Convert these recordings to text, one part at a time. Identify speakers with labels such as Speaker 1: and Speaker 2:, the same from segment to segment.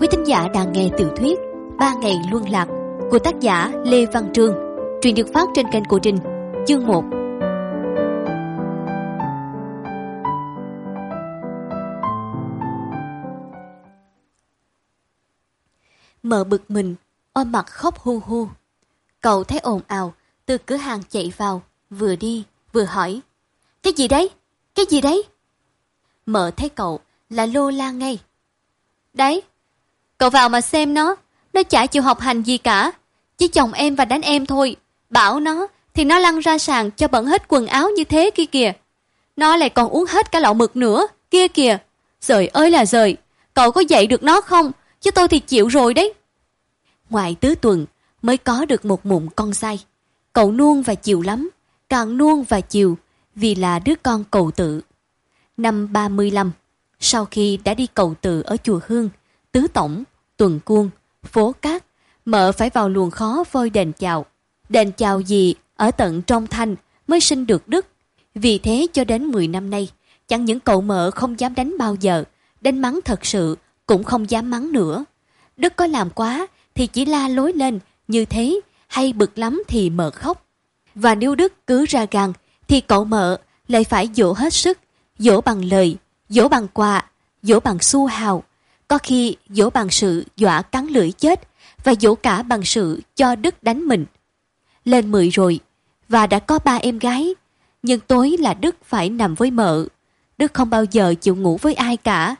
Speaker 1: quý thính giả đang nghe tiểu thuyết Ba ngày luân lạc của tác giả Lê Văn Trương, truyện được phát trên kênh của Trình, chương 1. Mợ bực mình, ôm mặt khóc hu hu. Cậu thấy ồn ào, từ cửa hàng chạy vào, vừa đi, vừa hỏi. Cái gì đấy? Cái gì đấy? Mợ thấy cậu là lô la ngay. Đấy, cậu vào mà xem nó, nó chả chịu học hành gì cả. Chỉ chồng em và đánh em thôi. Bảo nó thì nó lăn ra sàn cho bẩn hết quần áo như thế kia kìa. Nó lại còn uống hết cả lọ mực nữa, kia kìa. Rời ơi là rời, cậu có dạy được nó không? Chứ tôi thì chịu rồi đấy. Ngoài tứ tuần mới có được một mụn con sai. Cậu nuông và chiều lắm, càng nuông và chiều vì là đứa con cầu tự. Năm 35, sau khi đã đi cầu tự ở chùa Hương, Tứ Tổng, Tuần Cuông, Phố Cát, mợ phải vào luồng khó vôi đền chào. Đền chào gì ở tận trong thanh mới sinh được đức. Vì thế cho đến 10 năm nay, chẳng những cậu mợ không dám đánh bao giờ, đánh mắng thật sự cũng không dám mắng nữa. Đức có làm quá thì chỉ la lối lên như thế hay bực lắm thì mợ khóc. Và nếu Đức cứ ra gan thì cậu mợ lại phải dỗ hết sức, dỗ bằng lời, dỗ bằng quà, dỗ bằng xu hào. Có khi dỗ bằng sự dọa cắn lưỡi chết và dỗ cả bằng sự cho Đức đánh mình. Lên mười rồi và đã có ba em gái, nhưng tối là Đức phải nằm với mợ. Đức không bao giờ chịu ngủ với ai cả.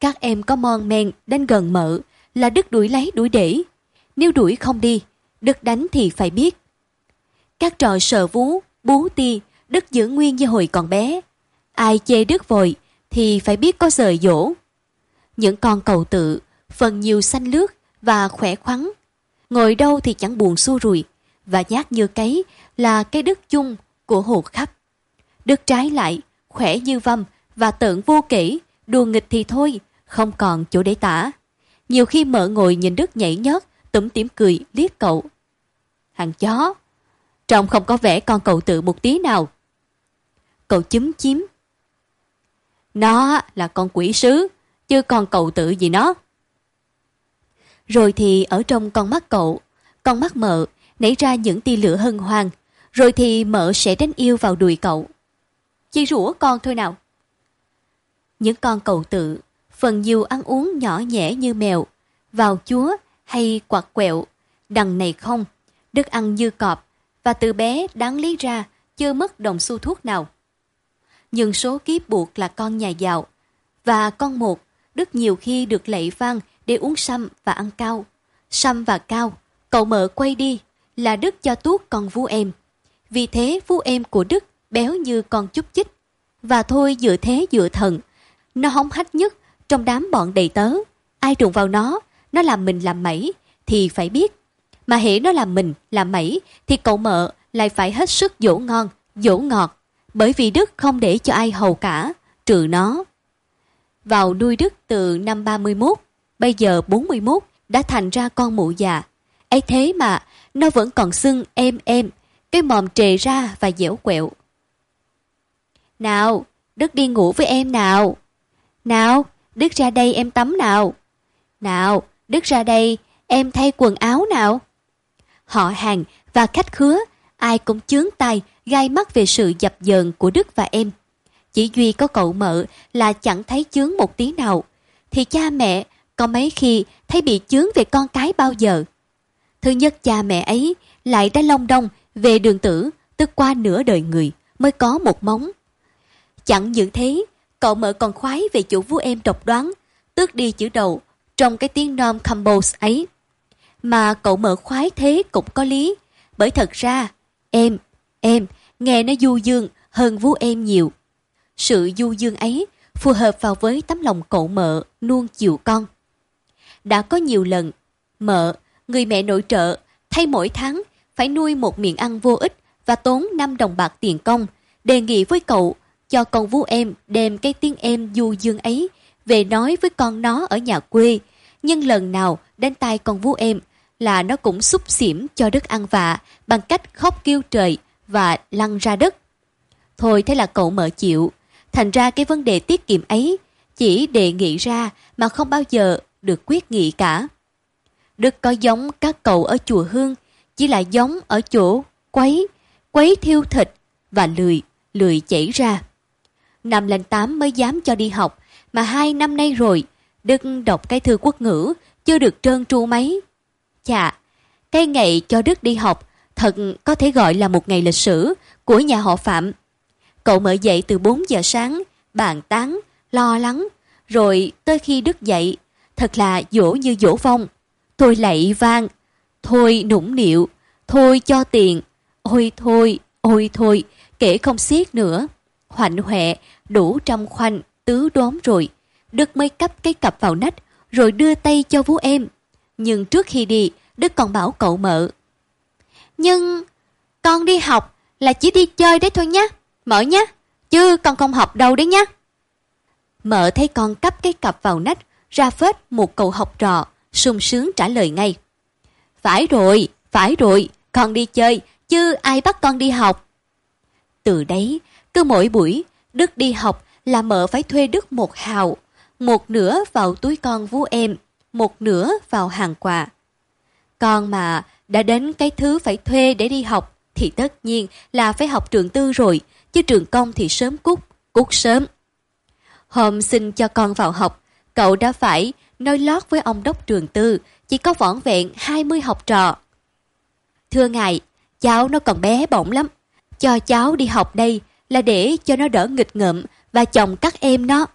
Speaker 1: Các em có mon men đến gần mợ là Đức đuổi lấy đuổi để. Nếu đuổi không đi, Đức đánh thì phải biết. Các trò sờ vú, bú ti, Đức giữ nguyên như hồi còn bé. Ai chê Đức vội thì phải biết có rời dỗ. Những con cầu tự, phần nhiều xanh lướt và khỏe khoắn. Ngồi đâu thì chẳng buồn xua rùi, và nhát như cấy là cái đức chung của hồ khắp. Đức trái lại, khỏe như vâm và tợn vô kể, đùa nghịch thì thôi, không còn chỗ để tả. Nhiều khi mợ ngồi nhìn Đức nhảy nhót, tủm tỉm cười, liếc cậu. Hàng chó, trông không có vẻ con cậu tự một tí nào. Cậu chúm chím. Nó là con quỷ sứ, chứ còn cậu tự gì nó. Rồi thì ở trong con mắt cậu, con mắt mợ nảy ra những tia lửa hân hoan, rồi thì mợ sẽ đánh yêu vào đùi cậu. Chỉ rủa con thôi nào. Những con cậu tự, phần nhiều ăn uống nhỏ nhẹ như mèo, vào chúa hay quạt quẹo, đằng này không, đức ăn như cọp, và từ bé đáng lý ra chưa mất đồng xu thuốc nào. Nhưng số kiếp buộc là con nhà giàu, và con một, Đức nhiều khi được lạy vang để uống sâm và ăn cao. Sâm và cao, cậu mợ quay đi, là Đức cho tuốt con vú em. Vì thế vú em của Đức béo như con chút chích. Và thôi dựa thế dựa thần, nó hóng hách nhất trong đám bọn đầy tớ. Ai đụng vào nó, nó làm mình làm mẩy, thì phải biết. Mà hễ nó làm mình, làm mẩy, thì cậu mợ lại phải hết sức dỗ ngon, dỗ ngọt. Bởi vì Đức không để cho ai hầu cả, trừ nó. Vào nuôi Đức từ năm 31, bây giờ 41, đã thành ra con mụ già. ấy thế mà, nó vẫn còn xưng em em, cái mòm trề ra và dẻo quẹo. Nào, Đức đi ngủ với em nào. Nào, Đức ra đây em tắm nào. Nào, Đức ra đây, em thay quần áo nào. Họ hàng và khách khứa, ai cũng chướng tay, gai mắt về sự dập dờn của Đức và em. Chỉ duy có cậu mợ là chẳng thấy chướng một tí nào. Thì cha mẹ có mấy khi thấy bị chướng về con cái bao giờ. Thứ nhất cha mẹ ấy lại đã long đong về đường tử, tức qua nửa đời người mới có một móng. Chẳng những thế, cậu mợ còn khoái về chủ vú em độc đoán, tước đi chữ đầu trong cái tiếng nom combos ấy. Mà cậu mợ khoái thế cũng có lý, bởi thật ra, em, em, nghe nó du dương hơn vú em nhiều. Sự du dương ấy phù hợp vào với tấm lòng cậu mợ nuông chiều con. Đã có nhiều lần, mợ, người mẹ nội trợ, thay mỗi tháng phải nuôi một miệng ăn vô ích và tốn 5 đồng bạc tiền công, đề nghị với cậu cho con vú em đem cái tiếng em du dương ấy về nói với con nó ở nhà quê. Nhưng lần nào đến tay con vú em là nó cũng xúc xỉm cho đất ăn vạ bằng cách khóc kêu trời và lăn ra đất. Thôi thế là cậu mợ chịu. Thành ra cái vấn đề tiết kiệm ấy chỉ đề nghị ra mà không bao giờ được quyết nghị cả. Đức có giống các cậu ở chùa Hương, chỉ là giống ở chỗ quấy, quấy thiêu thịt và lười, lười chảy ra. Năm lên tám mới dám cho đi học, mà hai năm nay rồi, Đức đọc cái thư quốc ngữ, chưa được trơn tru mấy. Chà, cái ngày cho Đức đi học thật có thể gọi là một ngày lịch sử của nhà họ Phạm. Cậu mở dậy từ 4 giờ sáng, bàn tán, lo lắng, rồi tới khi Đức dậy, thật là dỗ như dỗ vong. Thôi lạy vang, thôi nũng nịu, thôi cho tiền, ôi thôi, ôi thôi, kể không xiết nữa. Hoạnh hoẹ, đủ trăm khoanh, tứ đốm rồi. Đức mới cắp cái cặp vào nách, rồi đưa tay cho vú em. Nhưng trước khi đi, Đức còn bảo cậu mợ. Nhưng con đi học là chỉ đi chơi đấy thôi nhé, mở nhé, chứ con không học đâu đấy nhé. Mợ thấy con cắp cái cặp vào nách, ra phết một cậu học trò, sung sướng trả lời ngay. Phải rồi, phải rồi, con đi chơi, chứ ai bắt con đi học. Từ đấy, cứ mỗi buổi, Đức đi học là mợ phải thuê Đức một hào, một nửa vào túi con vú em, một nửa vào hàng quà. Con mà đã đến cái thứ phải thuê để đi học thì tất nhiên là phải học trường tư rồi, chứ trường công thì sớm cút, cút sớm. Hôm xin cho con vào học, cậu đã phải nói lót với ông đốc trường tư, chỉ có vỏn vẹn 20 học trò. Thưa ngài, cháu nó còn bé bỏng lắm. Cho cháu đi học đây là để cho nó đỡ nghịch ngợm và chồng các em nó.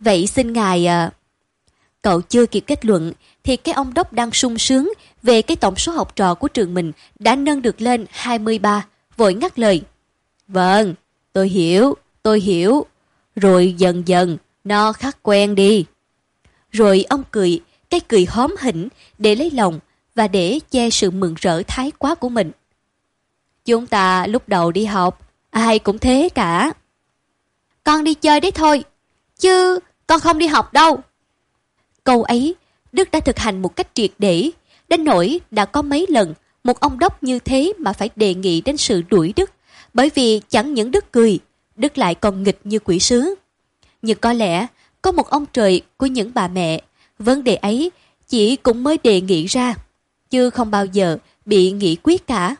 Speaker 1: Vậy xin ngài... À... Cậu chưa kịp kết luận thì cái ông đốc đang sung sướng về cái tổng số học trò của trường mình đã nâng được lên 23, vội ngắt lời. Vâng, tôi hiểu, tôi hiểu. Rồi dần dần, nó khắc quen đi. Rồi ông cười, cái cười hóm hỉnh để lấy lòng và để che sự mừng rỡ thái quá của mình. Chúng ta lúc đầu đi học, ai cũng thế cả. Con đi chơi đấy thôi, chứ con không đi học đâu. Câu ấy, Đức đã thực hành một cách triệt để, đến nỗi đã có mấy lần một ông đốc như thế mà phải đề nghị đến sự đuổi Đức, bởi vì chẳng những Đức cười, Đức lại còn nghịch như quỷ sứ. Nhưng có lẽ có một ông trời của những bà mẹ, vấn đề ấy chỉ cũng mới đề nghị ra, chứ không bao giờ bị nghị quyết cả.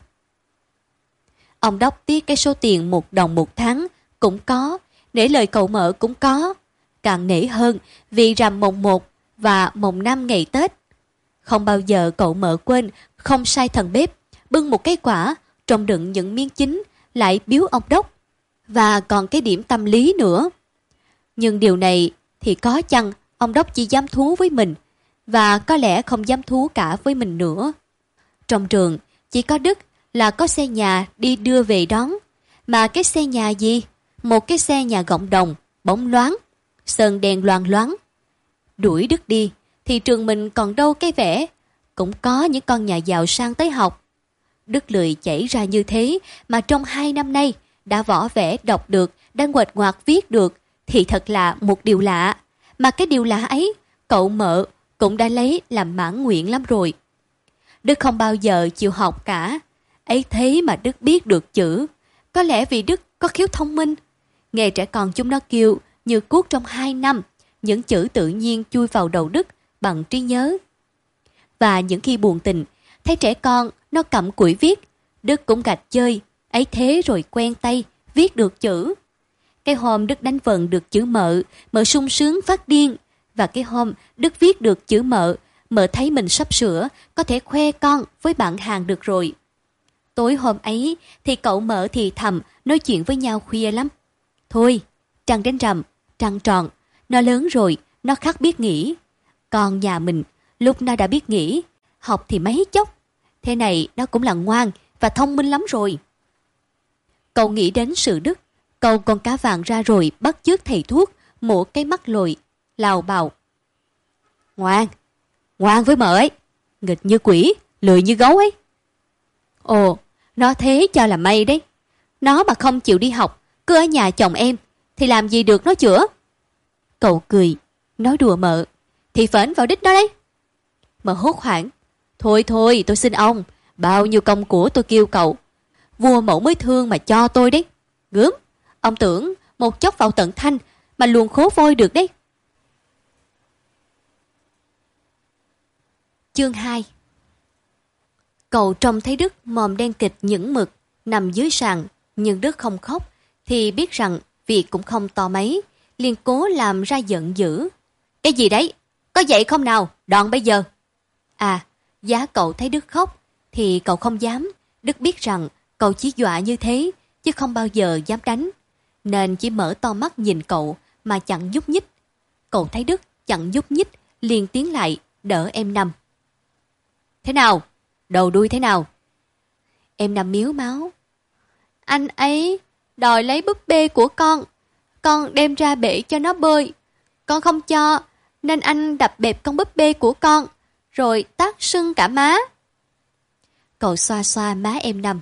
Speaker 1: Ông đốc tiếc cái số tiền một đồng một tháng cũng có, để lời cậu mở cũng có. Càng nể hơn vì rằm mồng một và mồng năm ngày Tết. Không bao giờ cậu mở quên, không sai thần bếp, bưng một cái quả, trong đựng những miếng chính, lại biếu ông đốc. Và còn cái điểm tâm lý nữa. Nhưng điều này thì có chăng ông đốc chỉ dám thú với mình, và có lẽ không dám thú cả với mình nữa. Trong trường, chỉ có Đức là có xe nhà đi đưa về đón. Mà cái xe nhà gì? Một cái xe nhà gọng đồng, bóng loáng, sơn đèn loàn loáng. Đuổi Đức đi, thì trường mình còn đâu cái vẻ. Cũng có những con nhà giàu sang tới học. Đức lười chảy ra như thế mà trong hai năm nay đã võ vẽ đọc được, đã nguệch ngoạc viết được thì thật là một điều lạ. Mà cái điều lạ ấy, cậu mợ cũng đã lấy làm mãn nguyện lắm rồi. Đức không bao giờ chịu học cả. Ấy thế mà Đức biết được chữ. Có lẽ vì Đức có khiếu thông minh. Nghe trẻ con chúng nó kêu như cuốc trong hai năm, những chữ tự nhiên chui vào đầu Đức bằng trí nhớ. Và những khi buồn tình, thấy trẻ con nó cầm củi viết, Đức cũng gạch chơi, ấy thế rồi quen tay, viết được chữ. Cái hôm Đức đánh vần được chữ mợ, mợ sung sướng phát điên. Và cái hôm Đức viết được chữ mợ, mợ thấy mình sắp sửa, có thể khoe con với bạn hàng được rồi. Tối hôm ấy thì cậu mợ thì thầm nói chuyện với nhau khuya lắm. Thôi, trăng đến rằm, trăng tròn, nó lớn rồi, nó khắc biết nghĩ. Còn nhà mình, lúc nó đã biết nghĩ, học thì mấy chốc. Thế này nó cũng là ngoan và thông minh lắm rồi. Cậu nghĩ đến sự đức, cậu con cá vàng ra rồi bắt chước thầy thuốc, mổ cái mắt lồi, lào bào. Ngoan, ngoan với mợ ấy, nghịch như quỷ, lười như gấu ấy. Ồ, nó thế cho là may đấy. Nó mà không chịu đi học, cứ ở nhà chồng em, thì làm gì được nó chữa? Cậu cười, nói đùa mợ, thì phẫn vào đích đó đấy. Mợ hốt hoảng, thôi thôi tôi xin ông, bao nhiêu công của tôi kêu cậu. Vua mẫu mới thương mà cho tôi đấy. Gớm, ông tưởng một chốc vào tận thanh mà luồn khố vôi được đấy. Chương 2 Cậu trông thấy Đức mồm đen kịch những mực, nằm dưới sàn, nhưng Đức không khóc, thì biết rằng việc cũng không to mấy, liền cố làm ra giận dữ. Cái gì đấy? Có vậy không nào? Đoạn bây giờ. À, giá cậu thấy Đức khóc, thì cậu không dám. Đức biết rằng cậu chỉ dọa như thế, chứ không bao giờ dám đánh. Nên chỉ mở to mắt nhìn cậu mà chẳng nhúc nhích. Cậu thấy Đức chẳng nhúc nhích, liền tiến lại, đỡ em nằm. Thế nào? Đầu đuôi thế nào? Em nằm miếu máu. Anh ấy đòi lấy búp bê của con. Con đem ra bể cho nó bơi. Con không cho, nên anh đập bẹp con búp bê của con, rồi tắt sưng cả má. Cậu xoa xoa má em nằm.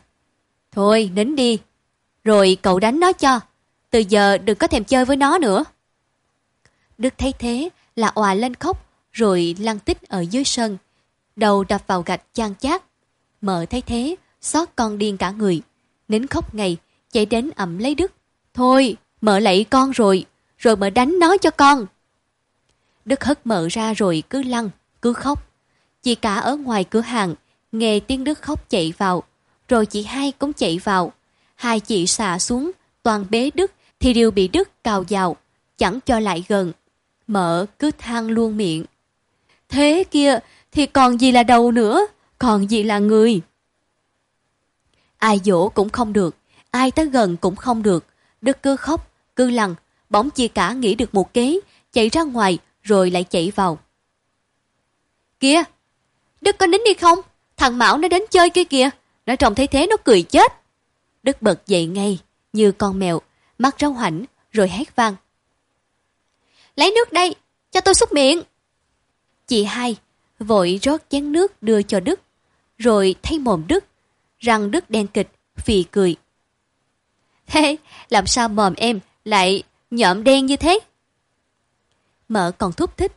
Speaker 1: Thôi, nín đi. Rồi cậu đánh nó cho. Từ giờ đừng có thèm chơi với nó nữa. Đức thấy thế là òa lên khóc, rồi lăn tích ở dưới sân. Đầu đập vào gạch chan chát. Mợ thấy thế, xót con điên cả người. Nín khóc ngày, chạy đến ẩm lấy Đức. Thôi, mợ lạy con rồi, rồi mợ đánh nó cho con. Đức hất mợ ra rồi cứ lăn, cứ khóc. Chị cả ở ngoài cửa hàng, nghe tiếng Đức khóc chạy vào, rồi chị hai cũng chạy vào. Hai chị xả xuống, toàn bế Đức thì đều bị Đức cào vào, chẳng cho lại gần. Mợ cứ than luôn miệng. Thế kia thì còn gì là đầu nữa, còn gì là người. Ai dỗ cũng không được, ai tới gần cũng không được. Đức cứ khóc, cứ lằn, bỗng chị cả nghĩ được một kế, chạy ra ngoài rồi lại chạy vào. kia Đức có nín đi không? Thằng Mão nó đến chơi kia kìa, nó trông thấy thế nó cười chết. Đức bật dậy ngay, như con mèo, mắt rau hảnh, rồi hét vang. Lấy nước đây, cho tôi xúc miệng. Chị hai vội rót chén nước đưa cho Đức, rồi thay mồm Đức, răng Đức đen kịch, phì cười. Thế, làm sao mồm em lại nhợm đen như thế? Mợ còn thúc thích.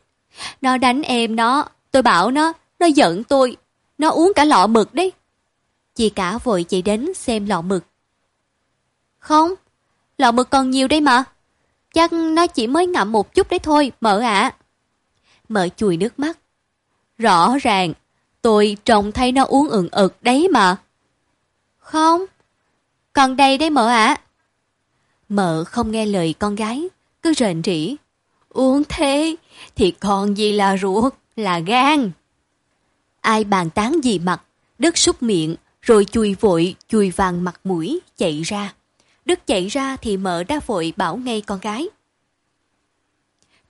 Speaker 1: Nó đánh em nó, tôi bảo nó, nó giận tôi, nó uống cả lọ mực đấy. Chị cả vội chạy đến xem lọ mực. Không, lọ mực còn nhiều đây mà. Chắc nó chỉ mới ngậm một chút đấy thôi, mợ ạ. À. Mợ chùi nước mắt. Rõ ràng, tôi trông thấy nó uống ừng ực đấy mà. Không, còn đây đấy mợ ạ. À. Mợ không nghe lời con gái, cứ rền rỉ. Uống thế thì còn gì là ruột, là gan. Ai bàn tán gì mặt, Đức xúc miệng, rồi chui vội, chui vàng mặt mũi, chạy ra. Đức chạy ra thì mợ đã vội bảo ngay con gái.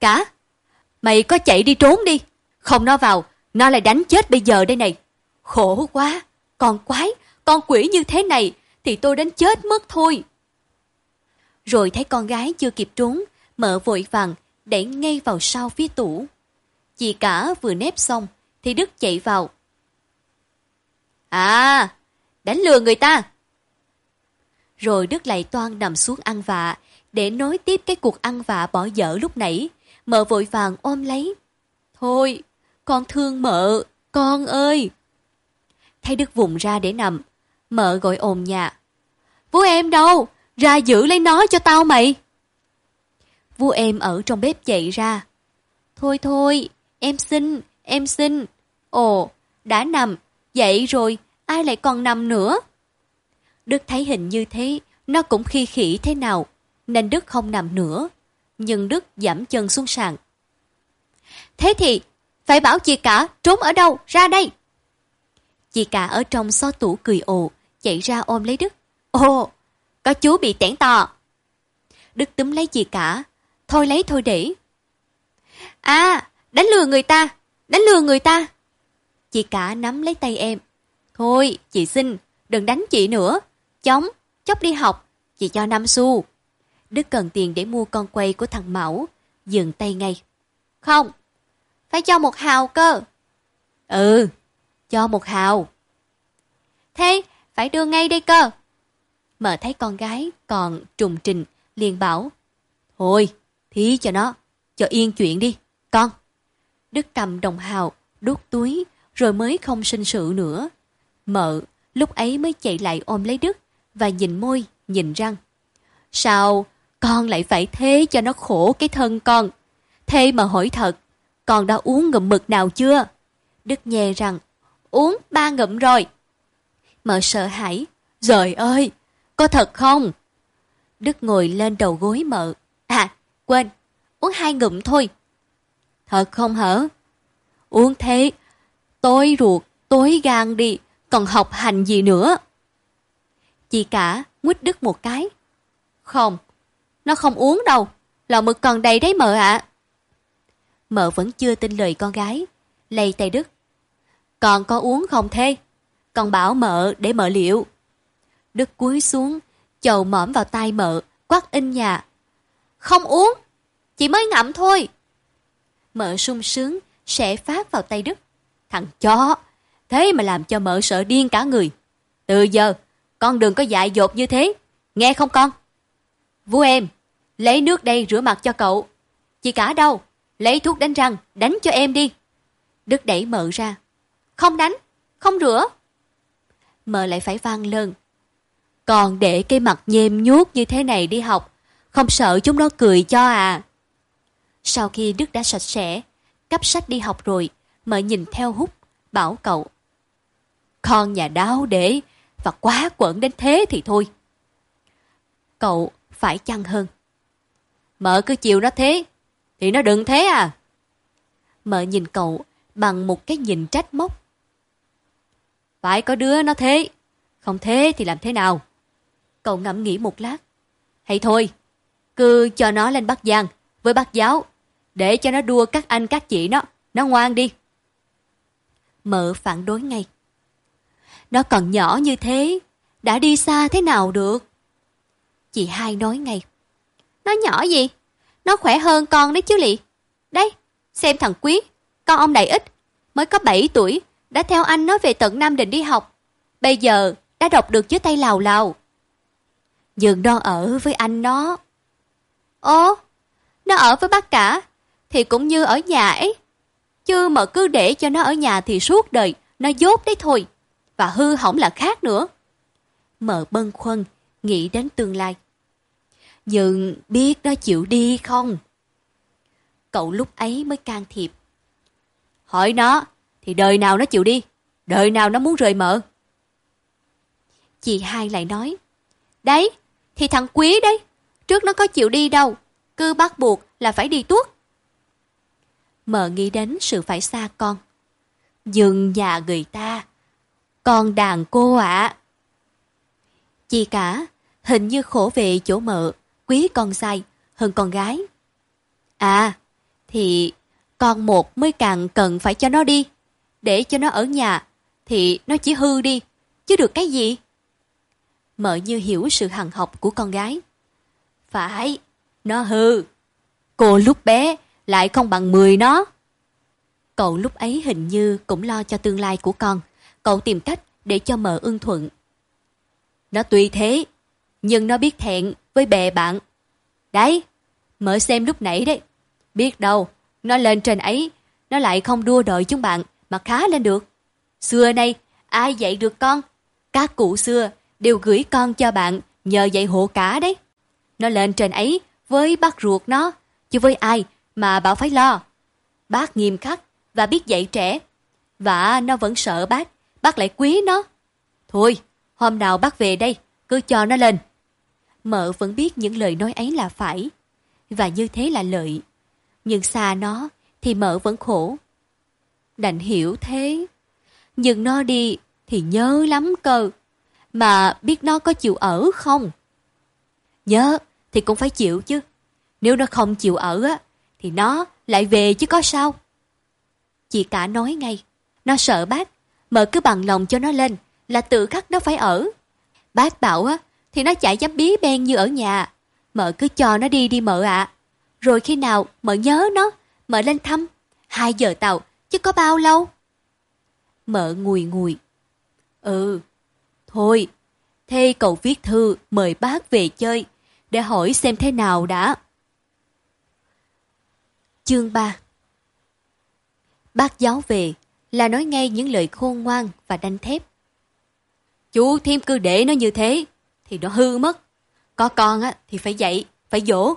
Speaker 1: Cả, mày có chạy đi trốn đi, không nó vào, nó lại đánh chết bây giờ đây này. Khổ quá, con quái, con quỷ như thế này thì tôi đến chết mất thôi. Rồi thấy con gái chưa kịp trốn, mợ vội vàng đẩy ngay vào sau phía tủ. Chị cả vừa nếp xong, thì Đức chạy vào. À, đánh lừa người ta. Rồi Đức lại toan nằm xuống ăn vạ, để nối tiếp cái cuộc ăn vạ bỏ dở lúc nãy. Mợ vội vàng ôm lấy. Thôi, con thương mợ, con ơi. Thấy Đức vùng ra để nằm, mợ gọi ồn nhà. Vú em đâu? Ra giữ lấy nó cho tao mày. Vua em ở trong bếp chạy ra. Thôi thôi, em xin, em xin. Ồ, đã nằm, dậy rồi, ai lại còn nằm nữa? Đức thấy hình như thế, nó cũng khi khỉ thế nào, nên Đức không nằm nữa. Nhưng Đức giảm chân xuống sàn. Thế thì, phải bảo chị cả trốn ở đâu, ra đây. Chị cả ở trong xó tủ cười ồ, chạy ra ôm lấy Đức. Ồ, có chú bị tẻn to. Đức túm lấy chị cả, thôi lấy thôi để. À, đánh lừa người ta, đánh lừa người ta. Chị cả nắm lấy tay em. Thôi, chị xin, đừng đánh chị nữa. Chóng, chóc đi học, chị cho năm xu. Đức cần tiền để mua con quay của thằng Mão, dừng tay ngay. Không, phải cho một hào cơ. Ừ, cho một hào. Thế, phải đưa ngay đây cơ. Mở thấy con gái còn trùng trình, liền bảo. Thôi, thí cho nó, cho yên chuyện đi, con. Đức cầm đồng hào, đút túi, rồi mới không sinh sự nữa. Mợ, lúc ấy mới chạy lại ôm lấy Đức, và nhìn môi, nhìn răng. Sao con lại phải thế cho nó khổ cái thân con? Thế mà hỏi thật, con đã uống ngụm mực nào chưa? Đức nhè rằng, uống ba ngụm rồi. Mợ sợ hãi, trời ơi, có thật không? Đức ngồi lên đầu gối mợ. À, quên, uống hai ngụm thôi. Thật không hả? Uống thế, tối ruột, tối gan đi, còn học hành gì nữa? Chị cả nguyết Đức một cái. Không, nó không uống đâu, lò mực còn đầy đấy mợ ạ. Mợ vẫn chưa tin lời con gái, lây tay Đức. Còn có uống không thế? Còn bảo mợ để mợ liệu. Đức cúi xuống, chầu mõm vào tay mợ, quát in nhà. Không uống, chỉ mới ngậm thôi. Mợ sung sướng, sẽ phát vào tay Đức. Thằng chó, thế mà làm cho mợ sợ điên cả người. Từ giờ, con đừng có dại dột như thế, nghe không con? Vú em, lấy nước đây rửa mặt cho cậu. Chị cả đâu? Lấy thuốc đánh răng, đánh cho em đi. Đức đẩy mợ ra. Không đánh, không rửa. Mợ lại phải vang lên. Còn để cái mặt nhem nhuốc như thế này đi học, không sợ chúng nó cười cho à. Sau khi Đức đã sạch sẽ, cắp sách đi học rồi, mợ nhìn theo hút, bảo cậu. Con nhà đáo để, và quá quẩn đến thế thì thôi. Cậu phải chăng hơn. Mợ cứ chiều nó thế, thì nó đừng thế à. Mợ nhìn cậu bằng một cái nhìn trách móc. Phải có đứa nó thế, không thế thì làm thế nào? Cậu ngẫm nghĩ một lát. Hay thôi, cứ cho nó lên Bắc Giang với bác giáo, để cho nó đua các anh các chị nó, nó ngoan đi. Mợ phản đối ngay. Nó còn nhỏ như thế, đã đi xa thế nào được? Chị hai nói ngay. Nó nhỏ gì? Nó khỏe hơn con đấy chứ lị. Đấy, xem thằng Quý, con ông đại ích mới có 7 tuổi, đã theo anh nó về tận Nam Định đi học. Bây giờ đã đọc được dưới tay lào lào. Dường nó ở với anh nó. Ồ, nó ở với bác cả, thì cũng như ở nhà ấy. Chứ mà cứ để cho nó ở nhà thì suốt đời, nó dốt đấy thôi. Và hư hỏng là khác nữa. Mợ bân khuân, nghĩ đến tương lai. Nhưng biết nó chịu đi không? Cậu lúc ấy mới can thiệp. Hỏi nó, thì đời nào nó chịu đi? Đời nào nó muốn rời mợ? Chị hai lại nói. Đấy, thì thằng Quý đấy. Trước nó có chịu đi đâu. Cứ bắt buộc là phải đi tuốt. Mợ nghĩ đến sự phải xa con. Dừng nhà người ta. Con đàn cô ạ. À. Chị cả, hình như khổ về chỗ mợ quý con sai hơn con gái. À, thì con một mới càng cần phải cho nó đi. Để cho nó ở nhà, thì nó chỉ hư đi, chứ được cái gì? Mợ như hiểu sự hằng học của con gái. Phải, nó hư. Cô lúc bé lại không bằng 10 nó. Cậu lúc ấy hình như cũng lo cho tương lai của con. Cậu tìm cách để cho mợ ưng thuận. Nó tuy thế, nhưng nó biết thẹn với bè bạn. Đấy, mở xem lúc nãy đấy. Biết đâu, nó lên trên ấy, nó lại không đua đợi chúng bạn mà khá lên được. Xưa nay, ai dạy được con? Các cụ xưa đều gửi con cho bạn nhờ dạy hộ cả đấy. Nó lên trên ấy với bác ruột nó, chứ với ai mà bảo phải lo. Bác nghiêm khắc và biết dạy trẻ. Và nó vẫn sợ bác, bác lại quý nó. Thôi, hôm nào bác về đây, cứ cho nó lên, Mợ vẫn biết những lời nói ấy là phải, và như thế là lợi. Nhưng xa nó thì mợ vẫn khổ. Đành hiểu thế. Nhưng nó đi thì nhớ lắm cơ. Mà biết nó có chịu ở không? Nhớ thì cũng phải chịu chứ. Nếu nó không chịu ở á, thì nó lại về chứ có sao. Chị cả nói ngay, nó sợ bác, mợ cứ bằng lòng cho nó lên, là tự khắc nó phải ở. Bác bảo á, thì nó chả dám bí ben như ở nhà. Mợ cứ cho nó đi đi mợ ạ. Rồi khi nào mợ nhớ nó, mợ lên thăm. Hai giờ tàu, chứ có bao lâu? Mợ ngùi ngùi. Ừ, thôi, thế cậu viết thư mời bác về chơi, để hỏi xem thế nào đã. Chương 3 Bác giáo về là nói ngay những lời khôn ngoan và đanh thép. Chú thêm cứ để nó như thế, thì nó hư mất. Có con á thì phải dạy, phải dỗ,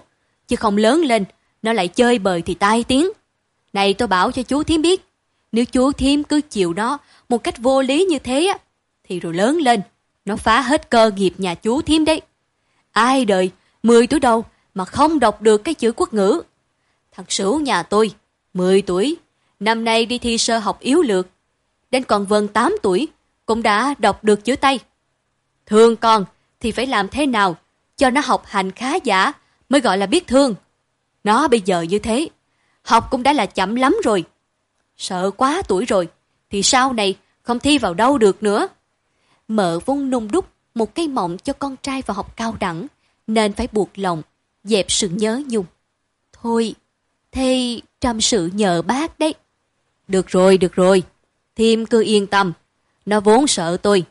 Speaker 1: chứ không lớn lên, nó lại chơi bời thì tai tiếng. Này tôi bảo cho chú thím biết, Nếu chú thím cứ chịu nó một cách vô lý như thế á, thì rồi lớn lên, nó phá hết cơ nghiệp nhà chú thím đấy. Ai đời, 10 tuổi đầu mà không đọc được cái chữ quốc ngữ. Thằng Sửu nhà tôi, 10 tuổi, năm nay đi thi sơ học yếu lược. Đến còn Vân 8 tuổi, cũng đã đọc được chữ tay Thương con thì phải làm thế nào cho nó học hành khá giả mới gọi là biết thương. Nó bây giờ như thế, học cũng đã là chậm lắm rồi. Sợ quá tuổi rồi, thì sau này không thi vào đâu được nữa. Mợ vung nung đúc một cây mộng cho con trai vào học cao đẳng, nên phải buộc lòng, dẹp sự nhớ nhung. Thôi, thì trăm sự nhờ bác đấy. Được rồi, được rồi, Thiêm cứ yên tâm, nó vốn sợ tôi,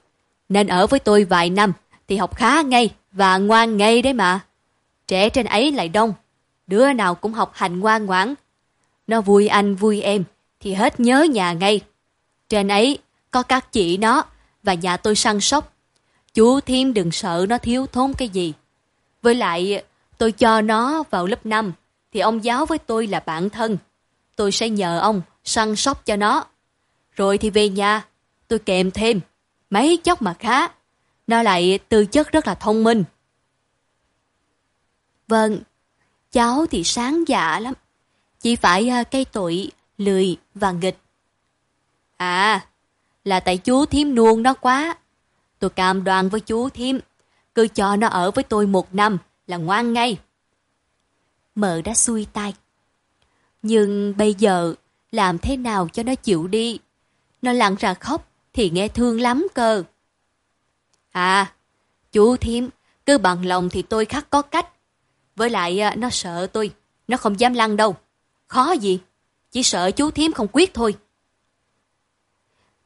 Speaker 1: nên ở với tôi vài năm thì học khá ngay và ngoan ngay đấy mà. Trẻ trên ấy lại đông, đứa nào cũng học hành ngoan ngoãn. Nó vui anh vui em thì hết nhớ nhà ngay. Trên ấy có các chị nó và nhà tôi săn sóc. Chú Thiêm đừng sợ nó thiếu thốn cái gì. Với lại tôi cho nó vào lớp 5 thì ông giáo với tôi là bạn thân. Tôi sẽ nhờ ông săn sóc cho nó. Rồi thì về nhà, tôi kèm thêm mấy chốc mà khá. Nó lại tư chất rất là thông minh. Vâng, cháu thì sáng dạ lắm. Chỉ phải à, cây tuổi, lười và nghịch. À, là tại chú thím nuông nó quá. Tôi cam đoan với chú thím, cứ cho nó ở với tôi một năm là ngoan ngay. Mợ đã xuôi tay. Nhưng bây giờ, làm thế nào cho nó chịu đi? Nó lặng ra khóc thì nghe thương lắm cơ. À, chú thím, cứ bằng lòng thì tôi khắc có cách. Với lại à, nó sợ tôi, nó không dám lăn đâu. Khó gì, chỉ sợ chú thím không quyết thôi.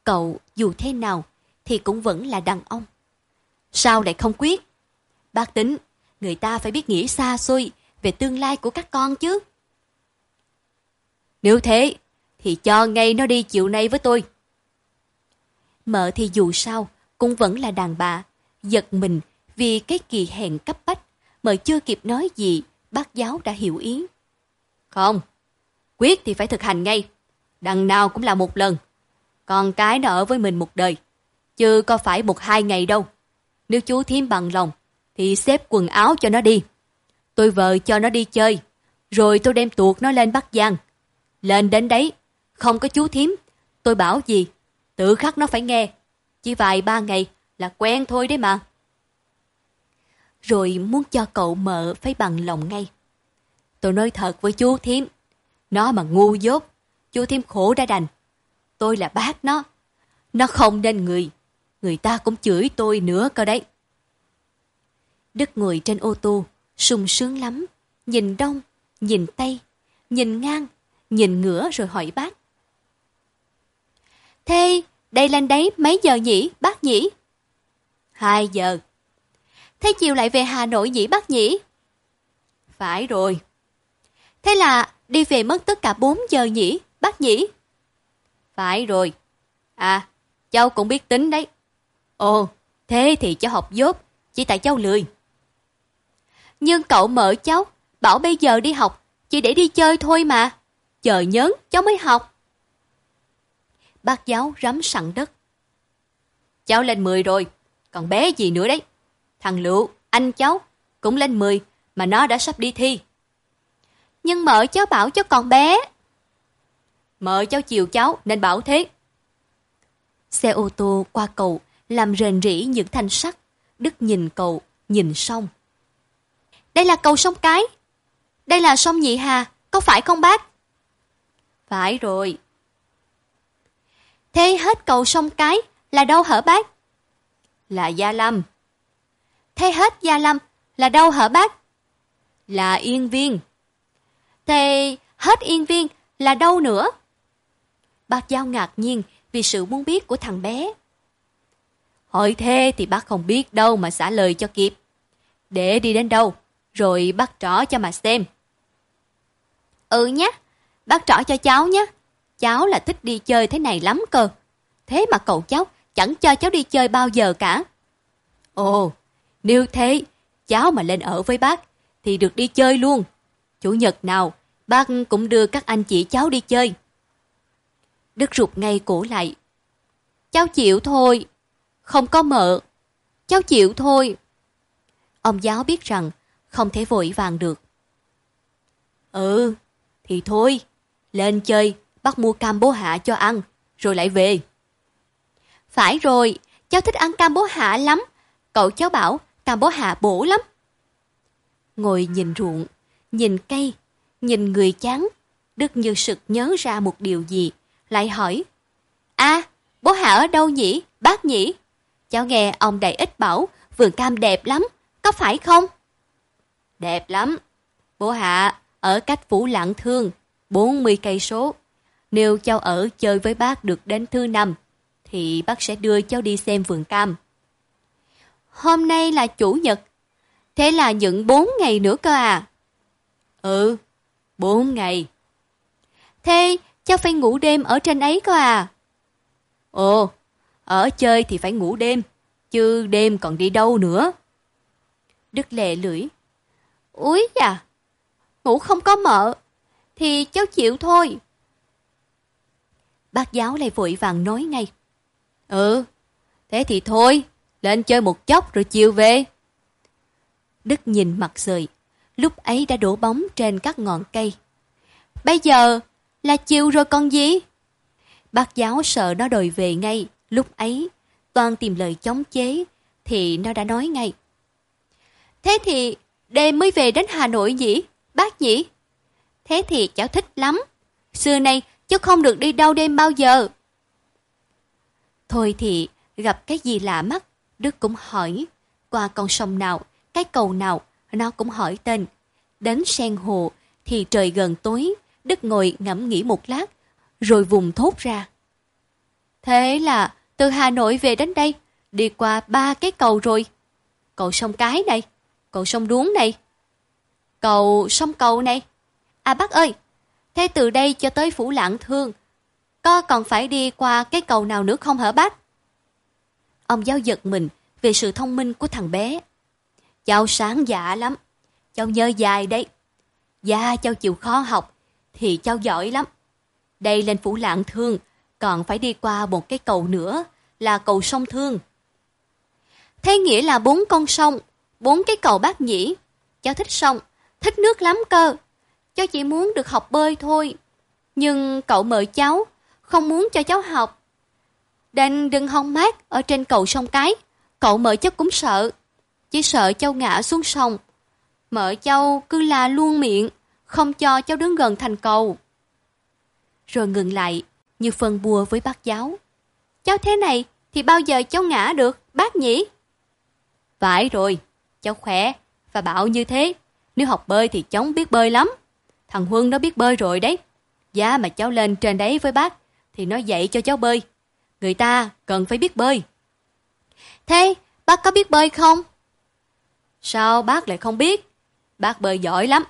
Speaker 1: Cậu dù thế nào thì cũng vẫn là đàn ông. Sao lại không quyết? Bác tính, người ta phải biết nghĩ xa xôi về tương lai của các con chứ. Nếu thế, thì cho ngay nó đi chiều nay với tôi. Mợ thì dù sao, cũng vẫn là đàn bà, giật mình vì cái kỳ hẹn cấp bách, mợ chưa kịp nói gì, bác giáo đã hiểu ý. Không, quyết thì phải thực hành ngay, đằng nào cũng là một lần. Còn cái nó ở với mình một đời, chứ có phải một hai ngày đâu. Nếu chú thím bằng lòng, thì xếp quần áo cho nó đi. Tôi vợ cho nó đi chơi, rồi tôi đem tuột nó lên Bắc Giang. Lên đến đấy, không có chú thím, tôi bảo gì, tự khắc nó phải nghe. Chỉ vài ba ngày là quen thôi đấy mà. Rồi muốn cho cậu mợ phải bằng lòng ngay. Tôi nói thật với chú thím, nó mà ngu dốt, chú thím khổ đã đành. Tôi là bác nó, nó không nên người, người ta cũng chửi tôi nữa cơ đấy. Đức ngồi trên ô tô, sung sướng lắm, nhìn đông, nhìn tây, nhìn ngang, nhìn ngửa rồi hỏi bác. Thế đây lên đấy mấy giờ nhỉ, bác nhỉ? Hai giờ. Thế chiều lại về Hà Nội nhỉ bác nhỉ? Phải rồi. Thế là đi về mất tất cả 4 giờ nhỉ, bác nhỉ? Phải rồi. À, cháu cũng biết tính đấy. Ồ, thế thì cháu học dốt, chỉ tại cháu lười. Nhưng cậu mở cháu, bảo bây giờ đi học, chỉ để đi chơi thôi mà. Chờ nhớn, cháu mới học. Bác giáo rắm sẵn đất. Cháu lên 10 rồi, còn bé gì nữa đấy. Thằng Lựu, anh cháu, cũng lên 10, mà nó đã sắp đi thi. Nhưng mợ cháu bảo cháu còn bé. Mợ cháu chiều cháu nên bảo thế. Xe ô tô qua cầu, làm rền rỉ những thanh sắt. Đức nhìn cầu, nhìn sông. Đây là cầu sông Cái. Đây là sông Nhị Hà, có phải không bác? Phải rồi. Thế hết cầu sông Cái là đâu hả bác? Là Gia Lâm. Thế hết Gia Lâm là đâu hả bác? Là Yên Viên. Thế hết Yên Viên là đâu nữa? Bác Giao ngạc nhiên vì sự muốn biết của thằng bé. Hỏi thế thì bác không biết đâu mà xả lời cho kịp. Để đi đến đâu, rồi bắt trỏ cho mà xem. Ừ nhé, bắt trỏ cho cháu nhé. Cháu là thích đi chơi thế này lắm cơ. Thế mà cậu cháu chẳng cho cháu đi chơi bao giờ cả. Ồ, nếu thế, cháu mà lên ở với bác thì được đi chơi luôn. Chủ nhật nào, bác cũng đưa các anh chị cháu đi chơi. Đức rụt ngay cổ lại. Cháu chịu thôi. Không có mợ. Cháu chịu thôi. Ông giáo biết rằng không thể vội vàng được. Ừ, thì thôi. Lên chơi, bắt mua cam bố hạ cho ăn, rồi lại về. Phải rồi, cháu thích ăn cam bố hạ lắm. Cậu cháu bảo cam bố hạ bổ lắm. Ngồi nhìn ruộng, nhìn cây, nhìn người chán, Đức như sực nhớ ra một điều gì, lại hỏi. a, bố Hạ ở đâu nhỉ, bác nhỉ? Cháu nghe ông Đại Ích bảo vườn cam đẹp lắm, có phải không? Đẹp lắm. Bố Hạ ở cách Phủ Lạng Thương, 40 cây số. Nếu cháu ở chơi với bác được đến thứ năm, thì bác sẽ đưa cháu đi xem vườn cam. Hôm nay là chủ nhật, thế là những 4 ngày nữa cơ à? Ừ, 4 ngày. Thế cháu phải ngủ đêm ở trên ấy cơ à? Ồ, ở chơi thì phải ngủ đêm, chứ đêm còn đi đâu nữa. Đức lệ lưỡi. Úi à, ngủ không có mợ, thì cháu chịu thôi. Bác giáo lại vội vàng nói ngay. Ừ, thế thì thôi, lên chơi một chốc rồi chiều về. Đức nhìn mặt rời, lúc ấy đã đổ bóng trên các ngọn cây. Bây giờ là chiều rồi con gì? Bác giáo sợ nó đòi về ngay, lúc ấy, toàn tìm lời chống chế, thì nó đã nói ngay. Thế thì đêm mới về đến Hà Nội nhỉ, bác nhỉ? Thế thì cháu thích lắm. Xưa nay cháu không được đi đâu đêm bao giờ. Thôi thì gặp cái gì lạ mắt, Đức cũng hỏi. Qua con sông nào, cái cầu nào, nó cũng hỏi tên. Đến sen hồ thì trời gần tối, Đức ngồi ngẫm nghĩ một lát, rồi vùng thốt ra. Thế là từ Hà Nội về đến đây, đi qua ba cái cầu rồi. Cầu sông Cái này, cầu sông Đuống này, cầu sông Cầu này. À bác ơi, thế từ đây cho tới Phủ Lạng Thương, có còn phải đi qua cái cầu nào nữa không hả bác? Ông giáo giật mình về sự thông minh của thằng bé. Cháu sáng dạ lắm, cháu nhớ dài đấy. Dạ cháu chịu khó học, thì cháu giỏi lắm. Đây lên Phủ Lạng Thương, còn phải đi qua một cái cầu nữa, là cầu sông Thương. Thế nghĩa là bốn con sông, bốn cái cầu bác nhỉ. Cháu thích sông, thích nước lắm cơ. Cháu chỉ muốn được học bơi thôi. Nhưng cậu mời cháu, không muốn cho cháu học. Đành đừng hong mát ở trên cầu sông cái. Cậu mời cháu cũng sợ. Chỉ sợ cháu ngã xuống sông. Mợ cháu cứ là luôn miệng, không cho cháu đứng gần thành cầu. Rồi ngừng lại, như phân bùa với bác giáo. Cháu thế này thì bao giờ cháu ngã được, bác nhỉ? Phải rồi, cháu khỏe và bảo như thế. Nếu học bơi thì cháu biết bơi lắm. Thằng Huân nó biết bơi rồi đấy. Giá mà cháu lên trên đấy với bác thì nó dạy cho cháu bơi. Người ta cần phải biết bơi. Thế, bác có biết bơi không? Sao bác lại không biết? Bác bơi giỏi lắm.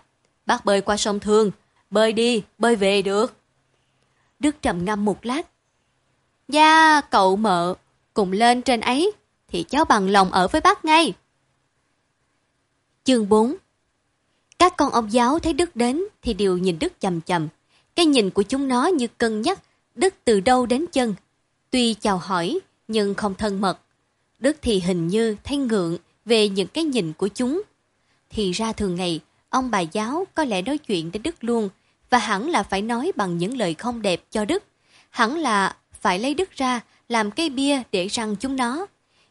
Speaker 1: Bác bơi qua sông Thương. Bơi đi, bơi về được. Đức trầm ngâm một lát. Dạ, cậu mợ, cùng lên trên ấy, thì cháu bằng lòng ở với bác ngay. Chương 4 Các con ông giáo thấy Đức đến thì đều nhìn Đức chầm chầm. Cái nhìn của chúng nó như cân nhắc Đức từ đâu đến chân. Tuy chào hỏi, nhưng không thân mật. Đức thì hình như thấy ngượng về những cái nhìn của chúng. Thì ra thường ngày, ông bà giáo có lẽ nói chuyện đến Đức luôn, và hẳn là phải nói bằng những lời không đẹp cho Đức. Hẳn là phải lấy Đức ra làm cây bia để răng chúng nó.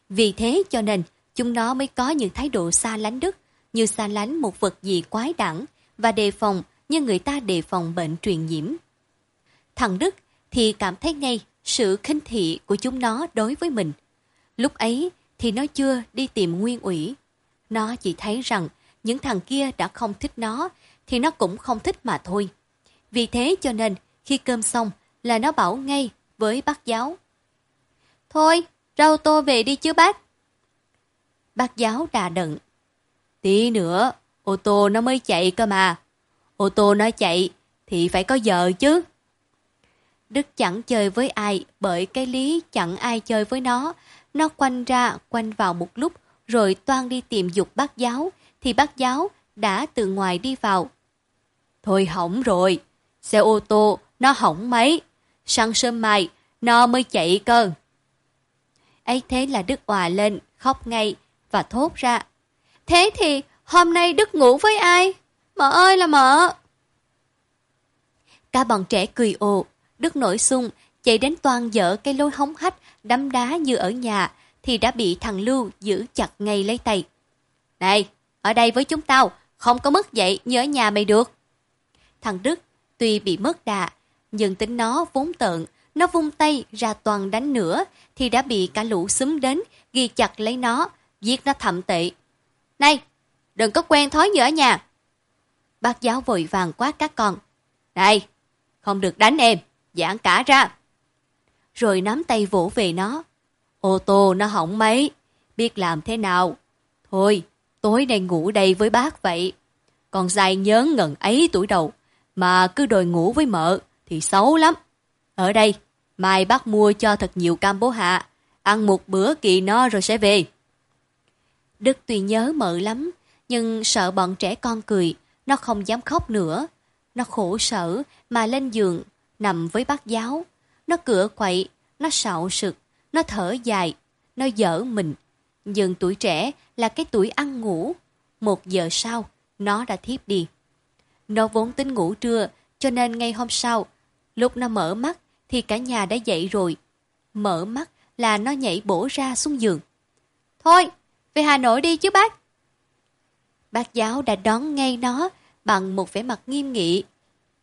Speaker 1: Vì thế cho nên chúng nó mới có những thái độ xa lánh Đức, như xa lánh một vật gì quái đản và đề phòng như người ta đề phòng bệnh truyền nhiễm. Thằng Đức thì cảm thấy ngay sự khinh thị của chúng nó đối với mình. Lúc ấy thì nó chưa đi tìm nguyên ủy. Nó chỉ thấy rằng những thằng kia đã không thích nó thì nó cũng không thích mà thôi. Vì thế cho nên khi cơm xong là nó bảo ngay với bác giáo. Thôi, rau tô về đi chứ bác. Bác giáo đà đận. Tí nữa, ô tô nó mới chạy cơ mà. Ô tô nó chạy thì phải có vợ chứ. Đức chẳng chơi với ai bởi cái lý chẳng ai chơi với nó. Nó quanh ra, quanh vào một lúc rồi toan đi tìm dục bác giáo thì bác giáo đã từ ngoài đi vào. Thôi hỏng rồi, xe ô tô nó hỏng mấy. sáng sớm mai, nó mới chạy cơ. ấy thế là Đức òa lên, khóc ngay và thốt ra. Thế thì hôm nay Đức ngủ với ai? Mợ ơi là mợ! Cả bọn trẻ cười ồ, Đức nổi sung, chạy đến toàn dở cây lôi hóng hách, đấm đá như ở nhà, thì đã bị thằng Lưu giữ chặt ngay lấy tay. Này, ở đây với chúng tao, không có mất dậy như ở nhà mày được. Thằng Đức tuy bị mất đà, nhưng tính nó vốn tợn, nó vung tay ra toàn đánh nữa, thì đã bị cả lũ xúm đến, ghi chặt lấy nó, giết nó thậm tệ. Này, đừng có quen thói như ở nhà. Bác giáo vội vàng quát các con. Này, không được đánh em, giãn cả ra. Rồi nắm tay vỗ về nó. Ô tô nó hỏng mấy, biết làm thế nào. Thôi, tối nay ngủ đây với bác vậy. Còn dài nhớ ngần ấy tuổi đầu, mà cứ đòi ngủ với mợ thì xấu lắm. Ở đây, mai bác mua cho thật nhiều cam bố hạ, ăn một bữa kỳ no rồi sẽ về. Đức tuy nhớ mợ lắm, nhưng sợ bọn trẻ con cười, nó không dám khóc nữa. Nó khổ sở mà lên giường, nằm với bác giáo. Nó cửa quậy, nó sạo sực, nó thở dài, nó dở mình. Nhưng tuổi trẻ là cái tuổi ăn ngủ. Một giờ sau, nó đã thiếp đi. Nó vốn tính ngủ trưa, cho nên ngay hôm sau, lúc nó mở mắt thì cả nhà đã dậy rồi. Mở mắt là nó nhảy bổ ra xuống giường. Thôi, về Hà Nội đi chứ bác. Bác giáo đã đón ngay nó bằng một vẻ mặt nghiêm nghị.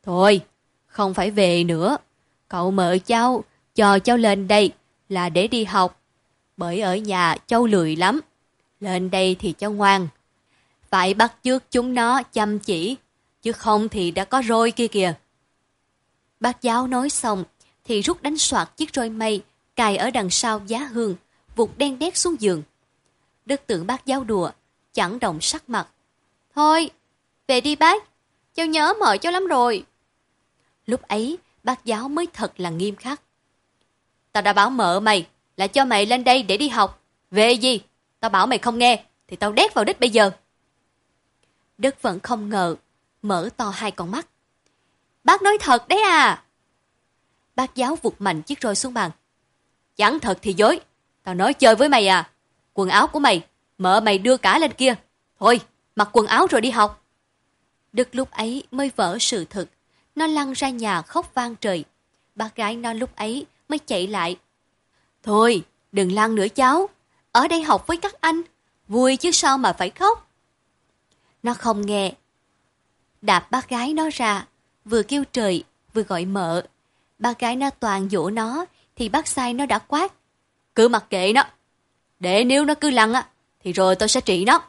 Speaker 1: Thôi, không phải về nữa. Cậu mợ cháu, cho cháu lên đây là để đi học. Bởi ở nhà cháu lười lắm. Lên đây thì cháu ngoan. Phải bắt chước chúng nó chăm chỉ, chứ không thì đã có roi kia kìa. Bác giáo nói xong thì rút đánh soạt chiếc roi mây cài ở đằng sau giá hương, vụt đen đét xuống giường. Đức tưởng bác giáo đùa, chẳng động sắc mặt. Thôi, về đi bác, cháu nhớ mợ cháu lắm rồi. Lúc ấy, bác giáo mới thật là nghiêm khắc. Tao đã bảo mợ mày là cho mày lên đây để đi học. Về gì? Tao bảo mày không nghe, thì tao đét vào đích bây giờ. Đức vẫn không ngờ, mở to hai con mắt. Bác nói thật đấy à? Bác giáo vụt mạnh chiếc roi xuống bàn. Chẳng thật thì dối. Tao nói chơi với mày à. Quần áo của mày, mợ mày đưa cả lên kia. Thôi, mặc quần áo rồi đi học. Đức lúc ấy mới vỡ sự thật. Nó lăn ra nhà khóc vang trời. Bác gái nó lúc ấy mới chạy lại. Thôi, đừng lăn nữa cháu. Ở đây học với các anh. Vui chứ sao mà phải khóc. Nó không nghe. Đạp bác gái nó ra, vừa kêu trời, vừa gọi mợ. Bác gái nó toàn dỗ nó, thì bác sai nó đã quát. Cứ mặc kệ nó. Để nếu nó cứ lăn á, thì rồi tôi sẽ trị nó.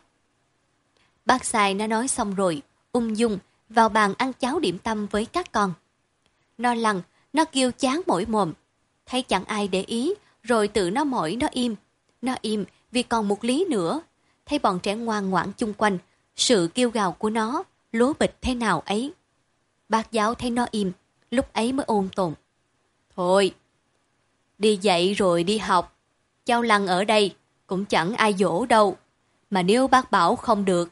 Speaker 1: Bác sai nó nói xong rồi, ung dung, vào bàn ăn cháo điểm tâm với các con. Nó lăn, nó kêu chán mỗi mồm. Thấy chẳng ai để ý, rồi tự nó mỏi nó im. Nó im vì còn một lý nữa. Thấy bọn trẻ ngoan ngoãn chung quanh, sự kêu gào của nó, lố bịch thế nào ấy. Bác giáo thấy nó im, lúc ấy mới ôn tồn. Thôi, đi dậy rồi đi học. Cháu lăn ở đây, cũng chẳng ai dỗ đâu. Mà nếu bác bảo không được,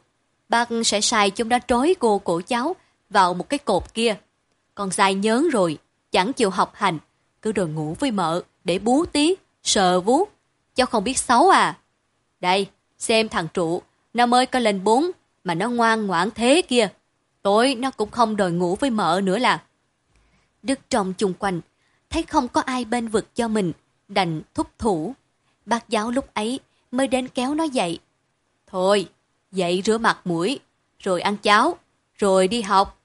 Speaker 1: bác sẽ sai chúng nó trói cô cổ cháu vào một cái cột kia. Còn dài nhớn rồi, chẳng chịu học hành, cứ đòi ngủ với mợ để bú tí, sợ vú. Cháu không biết xấu à? Đây, xem thằng trụ, nó mới có lên bốn mà nó ngoan ngoãn thế kia. Tối nó cũng không đòi ngủ với mợ nữa là. Đức Trọng chung quanh, thấy không có ai bên vực cho mình, đành thúc thủ. Bác giáo lúc ấy mới đến kéo nó dậy. Thôi, dậy rửa mặt mũi, rồi ăn cháo, rồi đi học.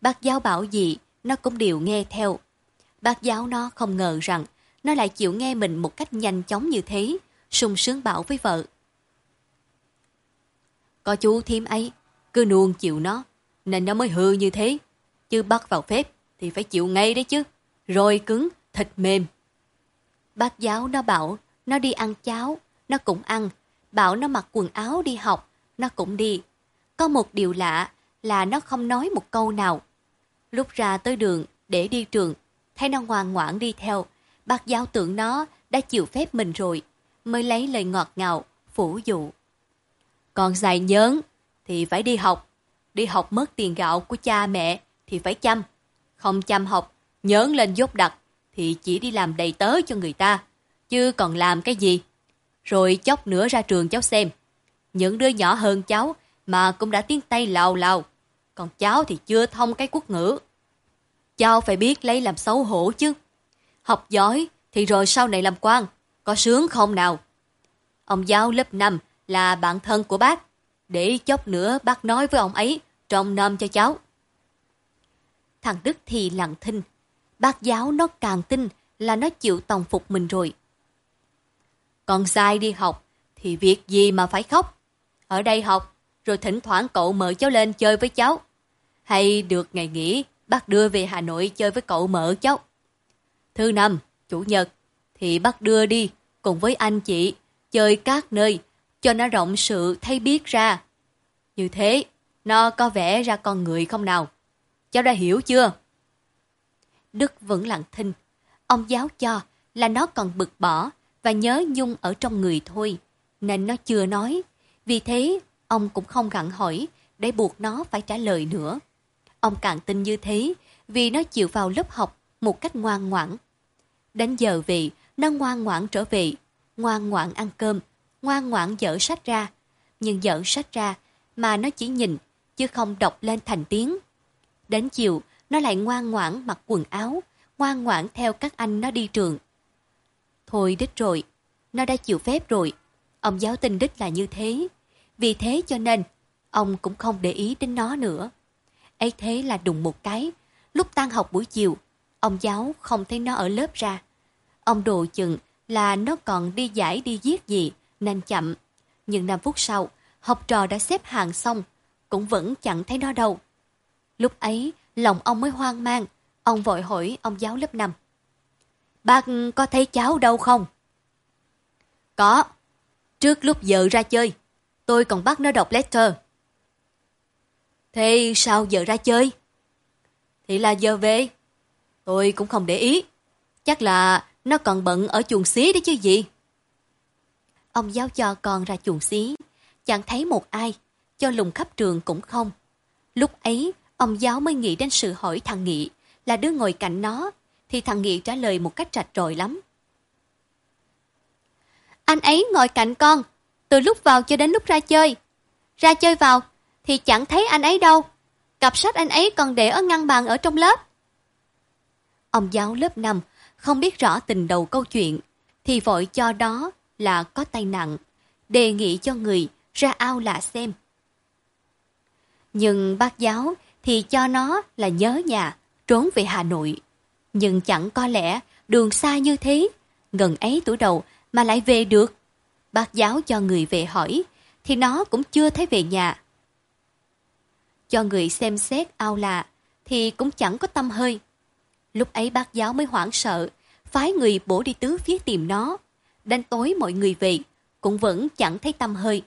Speaker 1: Bác giáo bảo gì, nó cũng đều nghe theo. Bác giáo nó không ngờ rằng nó lại chịu nghe mình một cách nhanh chóng như thế, sung sướng bảo với vợ. Có chú thím ấy, cứ nuông chịu nó, nên nó mới hư như thế. Chứ bắt vào phép thì phải chịu ngay đấy chứ. Rồi cứng, thịt mềm. Bác giáo nó bảo nó đi ăn cháo, nó cũng ăn. Bảo nó mặc quần áo đi học, nó cũng đi. Có một điều lạ là nó không nói một câu nào. Lúc ra tới đường để đi trường, thấy nó ngoan ngoãn đi theo. Bác giáo tưởng nó đã chịu phép mình rồi, mới lấy lời ngọt ngào, phủ dụ. Còn dài nhớn thì phải đi học. Đi học mất tiền gạo của cha mẹ thì phải chăm. Không chăm học
Speaker 2: nhớn lên dốt đặc thì chỉ đi làm đầy tớ cho người ta, chứ còn làm cái gì. Rồi chốc nữa ra trường cháu xem. Những đứa nhỏ hơn cháu mà cũng đã tiếng tay lào lào, còn cháu thì chưa thông cái quốc ngữ. Cháu phải biết lấy làm xấu hổ chứ. Học giỏi thì rồi sau này làm quan, có sướng không nào? Ông giáo lớp 5 là bạn thân của bác, để chốc nữa bác nói với ông ấy, trông nom cho cháu.
Speaker 1: Thằng Đức thì lặng thinh, bác giáo nó càng tin là nó chịu tòng phục mình rồi.
Speaker 2: Con sai đi học, thì việc gì mà phải khóc? Ở đây học, rồi thỉnh thoảng cậu mời cháu lên chơi với cháu. Hay được ngày nghỉ, bác đưa về Hà Nội chơi với cậu mợ cháu. Thứ năm, Chủ nhật, thì bác đưa đi, cùng với anh chị, chơi các nơi, cho nó rộng sự thấy biết ra. Như thế, nó có vẽ ra con người không nào? Cháu đã hiểu chưa?
Speaker 1: Đức vẫn lặng thinh. Ông giáo cho là nó còn bực bỏ và nhớ nhung ở trong người thôi, nên nó chưa nói. Vì thế, ông cũng không gặn hỏi để buộc nó phải trả lời nữa. Ông càng tin như thế vì nó chịu vào lớp học một cách ngoan ngoãn. Đến giờ về, nó ngoan ngoãn trở về, ngoan ngoãn ăn cơm, ngoan ngoãn dở sách ra. Nhưng dở sách ra mà nó chỉ nhìn, chứ không đọc lên thành tiếng. Đến chiều, nó lại ngoan ngoãn mặc quần áo, ngoan ngoãn theo các anh nó đi trường. Thôi đích rồi, nó đã chịu phép rồi. Ông giáo tin đích là như thế. Vì thế cho nên, ông cũng không để ý đến nó nữa. ấy thế là đùng một cái. Lúc tan học buổi chiều, ông giáo không thấy nó ở lớp ra. Ông đồ chừng là nó còn đi giải đi giết gì, nên chậm. Nhưng 5 phút sau, học trò đã xếp hàng xong, cũng vẫn chẳng thấy nó đâu. Lúc ấy, lòng ông mới hoang mang, ông vội hỏi ông giáo lớp 5. Bác có thấy cháu đâu không?
Speaker 2: Có. Trước lúc giờ ra chơi, tôi còn bắt nó đọc letter. Thế sao giờ ra chơi? Thì là giờ về. Tôi cũng không để ý. Chắc là nó còn bận ở chuồng xí đấy chứ gì.
Speaker 1: Ông giáo cho con ra chuồng xí, chẳng thấy một ai, cho lùng khắp trường cũng không. Lúc ấy, ông giáo mới nghĩ đến sự hỏi thằng Nghị, là đứa ngồi cạnh nó, thì thằng Nghị trả lời một cách rạch ròi lắm. Anh ấy ngồi cạnh con, từ lúc vào cho đến lúc ra chơi. Ra chơi vào, thì chẳng thấy anh ấy đâu. Cặp sách anh ấy còn để ở ngăn bàn ở trong lớp. Ông giáo lớp 5 không biết rõ tình đầu câu chuyện, thì vội cho đó là có tay nặng, đề nghị cho người ra ao lạ xem. Nhưng bác giáo thì cho nó là nhớ nhà, trốn về Hà Nội. Nhưng chẳng có lẽ đường xa như thế, gần ấy tuổi đầu mà lại về được. Bác giáo cho người về hỏi, thì nó cũng chưa thấy về nhà. Cho người xem xét ao lạ, thì cũng chẳng có tâm hơi. Lúc ấy bác giáo mới hoảng sợ, phái người bổ đi tứ phía tìm nó. Đến tối mọi người về, cũng vẫn chẳng thấy tâm hơi.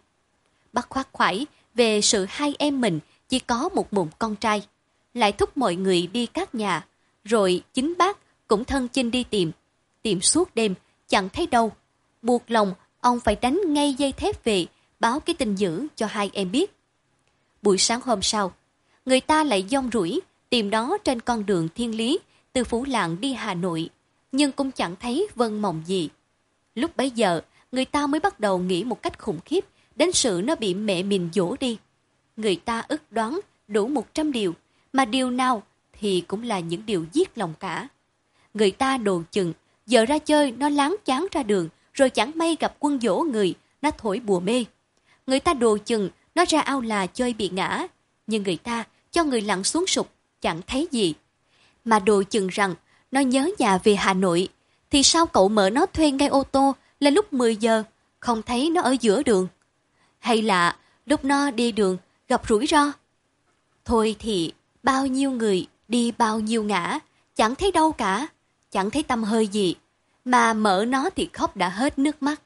Speaker 1: Bác khoát khoải về sự hai em mình chỉ có một mụn con trai. Lại thúc mọi người đi các nhà, rồi chính bác cũng thân chinh đi tìm. Tìm suốt đêm, chẳng thấy đâu. Buộc lòng, ông phải đánh ngay dây thép về, báo cái tin dữ cho hai em biết. Buổi sáng hôm sau, người ta lại dông rủi tìm nó trên con đường thiên lý từ Phủ Lạng đi Hà Nội, nhưng cũng chẳng thấy vân mộng gì. Lúc bấy giờ, người ta mới bắt đầu nghĩ một cách khủng khiếp đến sự nó bị mẹ mình dỗ đi. Người ta ức đoán đủ một trăm điều, mà điều nào thì cũng là những điều giết lòng cả. Người ta đồ chừng, giờ ra chơi nó láng chán ra đường, rồi chẳng may gặp quân dỗ người, nó thổi bùa mê. Người ta đồ chừng, nó ra ao là chơi bị ngã, nhưng người ta cho người lặn xuống sụp, chẳng thấy gì. Mà đồ chừng rằng, nó nhớ nhà về Hà Nội, thì sao cậu mở nó thuê ngay ô tô lên lúc 10 giờ, không thấy nó ở giữa đường? Hay là lúc nó đi đường gặp rủi ro? Thôi thì bao nhiêu người đi bao nhiêu ngã, chẳng thấy đâu cả, chẳng thấy tâm hơi gì, mà mở nó thì khóc đã hết nước mắt.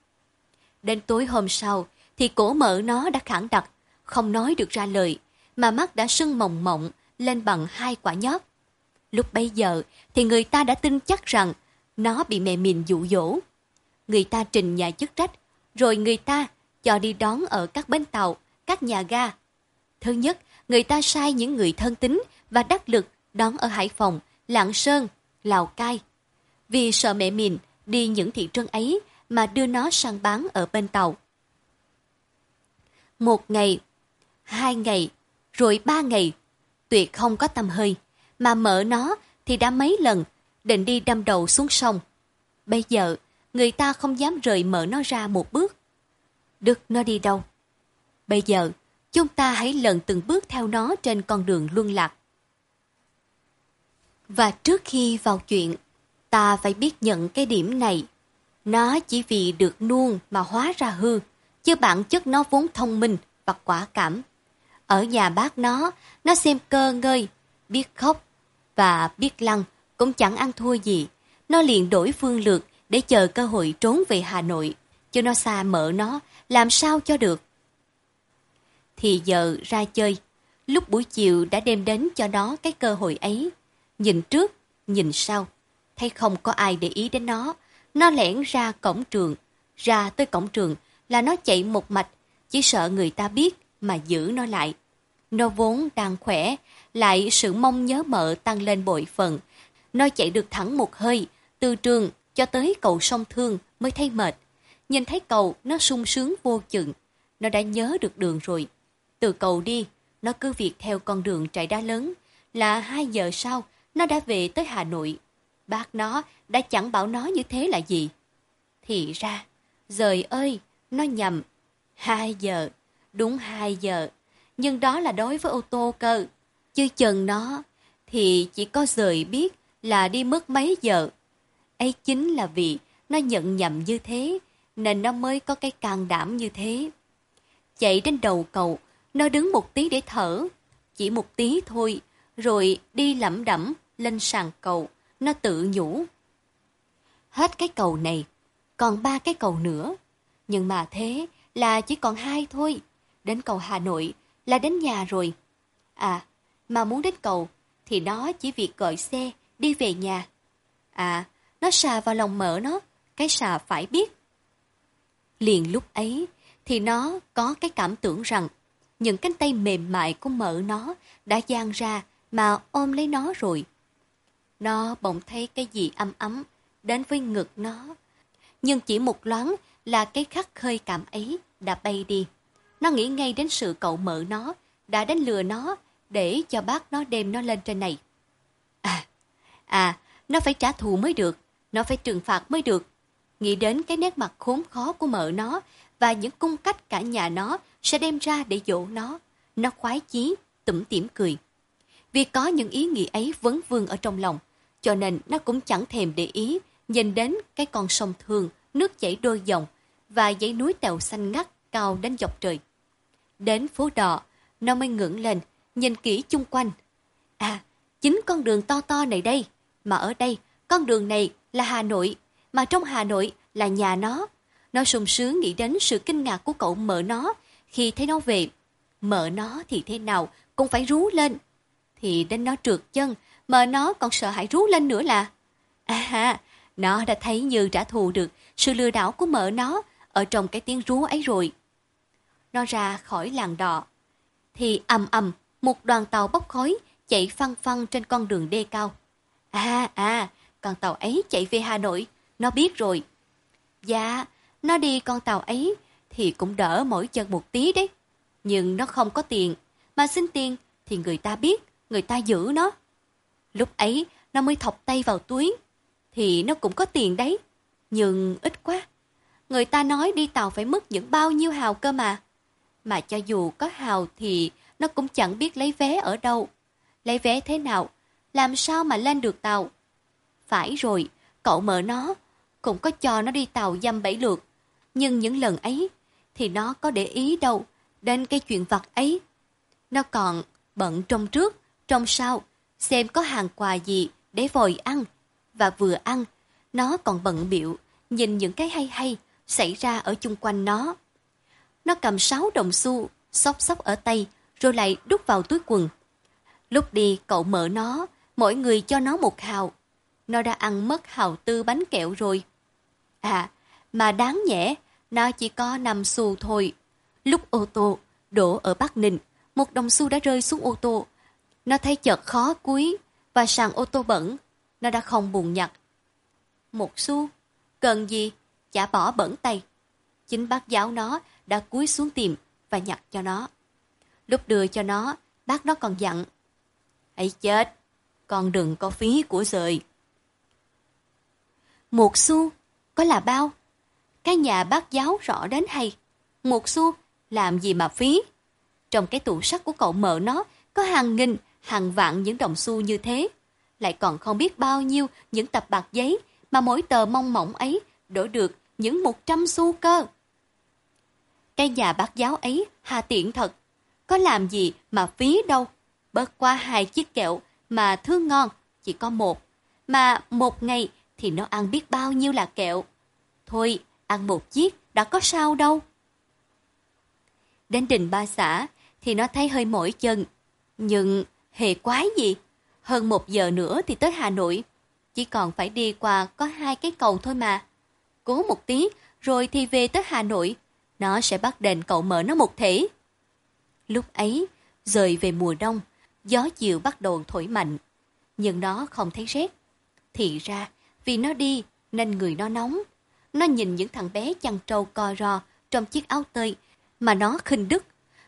Speaker 1: Đến tối hôm sau thì cổ mở nó đã khẳng đặc, không nói được ra lời, mà mắt đã sưng mộng mộng lên bằng hai quả nhót. Lúc bấy giờ thì người ta đã tin chắc rằng nó bị mẹ mình dụ dỗ. Người ta trình nhà chức trách, rồi người ta cho đi đón ở các bến tàu, các nhà ga. Thứ nhất, người ta sai những người thân tín và đắc lực đón ở Hải Phòng, Lạng Sơn, Lào Cai. Vì sợ mẹ mình đi những thị trấn ấy mà đưa nó sang bán ở bên tàu. Một ngày, hai ngày, rồi ba ngày, tuyệt không có tâm hơi, mà mở nó thì đã mấy lần định đi đâm đầu xuống sông. Bây giờ, người ta không dám rời mở nó ra một bước. Đức nó đi đâu? Bây giờ, chúng ta hãy lần từng bước theo nó trên con đường luân lạc. Và trước khi vào chuyện, ta phải biết nhận cái điểm này. Nó chỉ vì được nuông mà hóa ra hư, chứ bản chất nó vốn thông minh và quả cảm. Ở nhà bác nó, nó xem cơ ngơi, biết khóc và biết lăn cũng chẳng ăn thua gì. Nó liền đổi phương lược để chờ cơ hội trốn về Hà Nội, chứ nó xa mở nó, làm sao cho được. Thì giờ ra chơi, lúc buổi chiều đã đem đến cho nó cái cơ hội ấy. Nhìn trước, nhìn sau, thấy không có ai để ý đến nó. Nó lẻn ra cổng trường, ra tới cổng trường là nó chạy một mạch, chỉ sợ người ta biết mà giữ nó lại. Nó vốn đang khỏe, lại sự mong nhớ mợ tăng lên bội phần. Nó chạy được thẳng một hơi, từ trường cho tới cầu sông Thương mới thấy mệt. Nhìn thấy cầu, nó sung sướng vô chừng. Nó đã nhớ được đường rồi. Từ cầu đi, nó cứ việc theo con đường chạy đá lớn. Là hai giờ sau, nó đã về tới Hà Nội. Bác nó đã chẳng bảo nó như thế là gì. Thì ra, rời ơi, nó nhầm. Hai giờ, đúng hai giờ. Nhưng đó là đối với ô tô cơ. Chứ chừng nó, thì chỉ có rời biết là đi mất mấy giờ. ấy chính là vì nó nhận nhầm như thế, nên nó mới có cái can đảm như thế. Chạy đến đầu cầu, nó đứng một tí để thở, chỉ một tí thôi, rồi đi lẩm đẩm lên sàn cầu, nó tự nhủ. Hết cái cầu này, còn ba cái cầu nữa. Nhưng mà thế là chỉ còn hai thôi. Đến cầu Hà Nội là đến nhà rồi. À, mà muốn đến cầu thì nó chỉ việc gọi xe đi về nhà. À, nó xà vào lòng mỡ nó, cái xà phải biết. Liền lúc ấy thì nó có cái cảm tưởng rằng những cánh tay mềm mại của mợ nó đã dang ra mà ôm lấy nó rồi. Nó bỗng thấy cái gì ấm ấm đến với ngực nó. Nhưng chỉ một loáng là cái khắc khơi cảm ấy đã bay đi. Nó nghĩ ngay đến sự cậu mợ nó đã đánh lừa nó để cho bác nó đem nó lên trên này. À, à, nó phải trả thù mới được, nó phải trừng phạt mới được. Nghĩ đến cái nét mặt khốn khó của mợ nó và những cung cách cả nhà nó sẽ đem ra để dỗ nó. Nó khoái chí, tủm tỉm cười. Vì có những ý nghĩ ấy vấn vương ở trong lòng, cho nên nó cũng chẳng thèm để ý nhìn đến cái con sông thường, nước chảy đôi dòng và dãy núi tèo xanh ngắt cao đến dọc trời. Đến phố đỏ nó mới ngẩng lên, nhìn kỹ chung quanh. À, chính con đường to to này đây, mà ở đây, con đường này là Hà Nội, mà trong Hà Nội là nhà nó. Nó sung sướng nghĩ đến sự kinh ngạc của cậu mợ nó khi thấy nó về. Mợ nó thì thế nào cũng phải rú lên. Thì đến nó trượt chân, mợ nó còn sợ hãi rú lên nữa là. À, nó đã thấy như trả thù được sự lừa đảo của mợ nó ở trong cái tiếng rú ấy rồi. Nó ra khỏi làng đò. Thì ầm ầm, một đoàn tàu bốc khói chạy phăng phăng trên con đường đê cao. À, à, con tàu ấy chạy về Hà Nội, nó biết rồi. Dạ, nó đi con tàu ấy thì cũng đỡ mỗi chân một tí đấy. Nhưng nó không có tiền, mà xin tiền thì người ta biết, người ta giữ nó. Lúc ấy nó mới thọc tay vào túi, thì nó cũng có tiền đấy, nhưng ít quá. Người ta nói đi tàu phải mất những bao nhiêu hào cơ mà. Mà cho dù có hào thì nó cũng chẳng biết lấy vé ở đâu. Lấy vé thế nào, làm sao mà lên được tàu. Phải rồi, cậu mở nó, cũng có cho nó đi tàu dăm bảy lượt. Nhưng những lần ấy, thì nó có để ý đâu đến cái chuyện vặt ấy. Nó còn bận trong trước, trong sau, xem có hàng quà gì để vội ăn. Và vừa ăn, nó còn bận biểu, nhìn những cái hay hay xảy ra ở chung quanh nó. Nó cầm sáu đồng xu, xóc xóc ở tay, rồi lại đút vào túi quần. Lúc đi cậu mở nó, mỗi người cho nó một hào. Nó đã ăn mất hào tư bánh kẹo rồi. À, mà đáng nhẽ, nó chỉ có 5 xu thôi. Lúc ô tô đổ ở Bắc Ninh, một đồng xu đã rơi xuống ô tô. Nó thấy chợt khó cúi và sàn ô tô bẩn. nó đã không buồn nhặt. Một xu, cần gì, chả bỏ bẩn tay. Chính bác giáo nó đã cúi xuống tìm và nhặt cho nó. Lúc đưa cho nó, bác nó còn dặn. Hãy chết, con đừng có phí của rời. Một xu, có là bao? Cái nhà bác giáo rõ đến hay. Một xu, làm gì mà phí? Trong cái tủ sắt của cậu mở nó có hàng nghìn, hàng vạn những đồng xu như thế. Lại còn không biết bao nhiêu những tập bạc giấy mà mỗi tờ mong mỏng ấy đổi được những một trăm xu cơ. Cái nhà bác giáo ấy hà tiện thật. Có làm gì mà phí đâu. Bớt qua hai chiếc kẹo mà thương ngon chỉ có một. Mà một ngày thì nó ăn biết bao nhiêu là kẹo. Thôi, ăn một chiếc đã có sao đâu. Đến đình ba xã thì nó thấy hơi mỏi chân. Nhưng hề quái gì? Hơn một giờ nữa thì tới Hà Nội. Chỉ còn phải đi qua có hai cái cầu thôi mà. Cố một tí rồi thì về tới Hà Nội. Nó sẽ bắt đền cậu mở nó một thể. Lúc ấy, rời về mùa đông, gió chiều bắt đầu thổi mạnh. Nhưng nó không thấy rét. Thì ra, vì nó đi nên người nó nóng. Nó nhìn những thằng bé chăn trâu co ro trong chiếc áo tơi mà nó khinh đứt.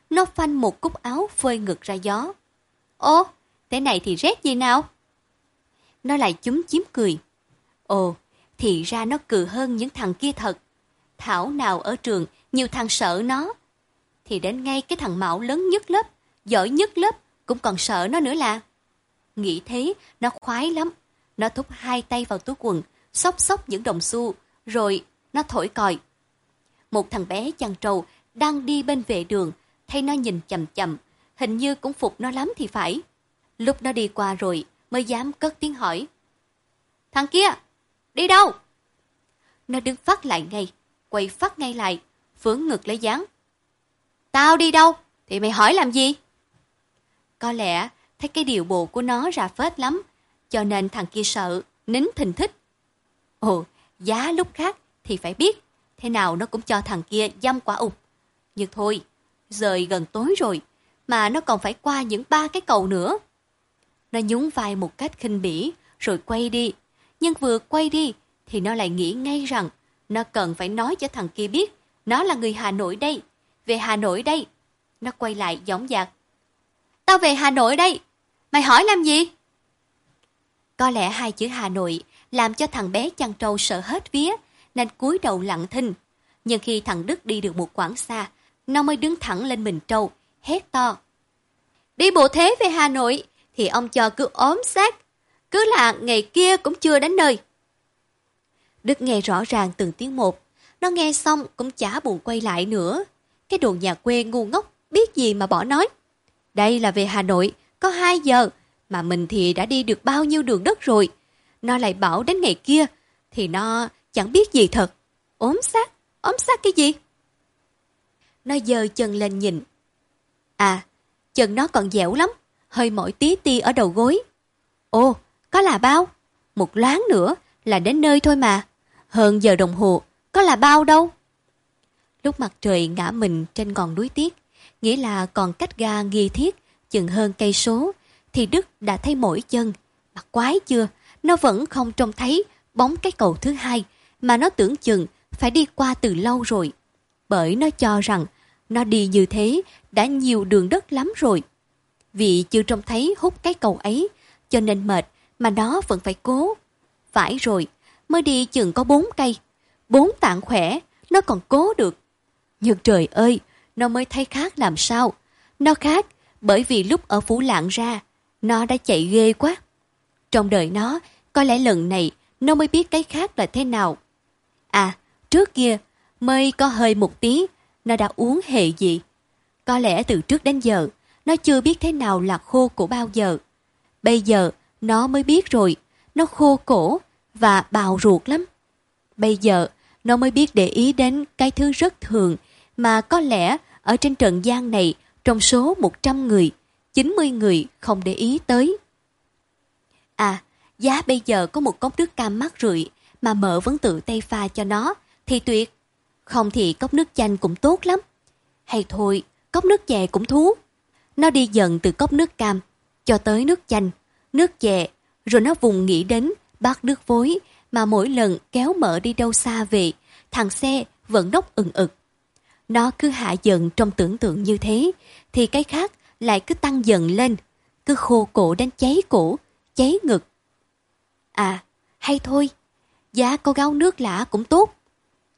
Speaker 1: Nó phanh một cúc áo phơi ngực ra gió. Ô, thế này thì rét gì nào? Nó lại chúng chiếm cười. Ồ, thì ra nó cừ hơn những thằng kia thật. Thảo nào ở trường nhiều thằng sợ nó. Thì đến ngay cái thằng Mão lớn nhất lớp, giỏi nhất lớp cũng còn sợ nó nữa là. Nghĩ thế, nó khoái lắm. Nó thúc hai tay vào túi quần, xốc xốc những đồng xu, rồi nó thổi còi. Một thằng bé chăn trầu đang đi bên vệ đường, thấy nó nhìn chầm chầm, hình như cũng phục nó lắm thì phải. Lúc nó đi qua rồi, mới dám cất tiếng hỏi. Thằng kia, đi đâu? Nó đứng phát lại ngay, quay phát ngay lại, phướng ngực lấy dáng. Tao đi đâu? Thì mày hỏi làm gì? Có lẽ thấy cái điều bộ của nó ra phết lắm, cho nên thằng kia sợ, nín thình thích. Ồ, giá lúc khác thì phải biết, thế nào nó cũng cho thằng kia dăm quả ụt. Nhưng thôi, rời gần tối rồi, mà nó còn phải qua những ba cái cầu nữa. Nó nhún vai một cách khinh bỉ, rồi quay đi. Nhưng vừa quay đi, thì nó lại nghĩ ngay rằng nó cần phải nói cho thằng kia biết nó là người Hà Nội đây, về Hà Nội đây. Nó quay lại giống dạc. Tao về Hà Nội đây, mày hỏi làm gì? Có lẽ hai chữ Hà Nội làm cho thằng bé chăn trâu sợ hết vía, nên cúi đầu lặng thinh. Nhưng khi thằng Đức đi được một quãng xa, nó mới đứng thẳng lên mình trâu, hét to. Đi bộ thế về Hà Nội, thì ông cho cứ ốm xác. Cứ là ngày kia cũng chưa đến nơi. Đức nghe rõ ràng từng tiếng một. Nó nghe xong cũng chả buồn quay lại nữa. Cái đồ nhà quê ngu ngốc, biết gì mà bỏ nói. Đây là về Hà Nội, có 2 giờ, mà mình thì đã đi được bao nhiêu đường đất rồi. Nó lại bảo đến ngày kia, thì nó chẳng biết gì thật. ốm xác, ốm xác cái gì? Nó dơ chân lên nhìn. À, chân nó còn dẻo lắm, hơi mỏi tí ti ở đầu gối. Ồ, có là bao? Một loáng nữa là đến nơi thôi mà. Hơn giờ đồng hồ, có là bao đâu. Lúc mặt trời ngã mình trên ngọn núi tiết, nghĩa là còn cách ga nghi thiết, chừng hơn cây số, thì Đức đã thấy mỗi chân. Mặt quái chưa, nó vẫn không trông thấy bóng cái cầu thứ hai, mà nó tưởng chừng phải đi qua từ lâu rồi. Bởi nó cho rằng nó đi như thế đã nhiều đường đất lắm rồi. Vì chưa trông thấy hút cái cầu ấy, cho nên mệt mà nó vẫn phải cố. Phải rồi, mới đi chừng có bốn cây. Bốn tạng khỏe, nó còn cố được. Nhưng trời ơi, nó mới thấy khác làm sao. Nó khác bởi vì lúc ở Phú Lạng ra, nó đã chạy ghê quá. Trong đời nó, có lẽ lần này nó mới biết cái khác là thế nào. À, trước kia, mới có hơi một tí, nó đã uống hệ gì. Có lẽ từ trước đến giờ, nó chưa biết thế nào là khô cổ bao giờ. Bây giờ, nó mới biết rồi, nó khô cổ và bào ruột lắm. Bây giờ, nó mới biết để ý đến cái thứ rất thường mà có lẽ ở trên trần gian này trong số 100 người, 90 người không để ý tới. À, giá bây giờ có một cốc nước cam mát rượi mà mợ vẫn tự tay pha cho nó thì tuyệt. Không thì cốc nước chanh cũng tốt lắm. Hay thôi, cốc nước chè cũng thú. Nó đi dần từ cốc nước cam cho tới nước chanh, nước chè, rồi nó vùng nghĩ đến bát nước vối mà mỗi lần kéo mở đi đâu xa về, thằng xe vẫn đốc ừng ực. Nó cứ hạ dần trong tưởng tượng như thế, thì cái khác lại cứ tăng dần lên, cứ khô cổ đến cháy cổ, cháy ngực. À, hay thôi, giá có gáo nước lã cũng tốt.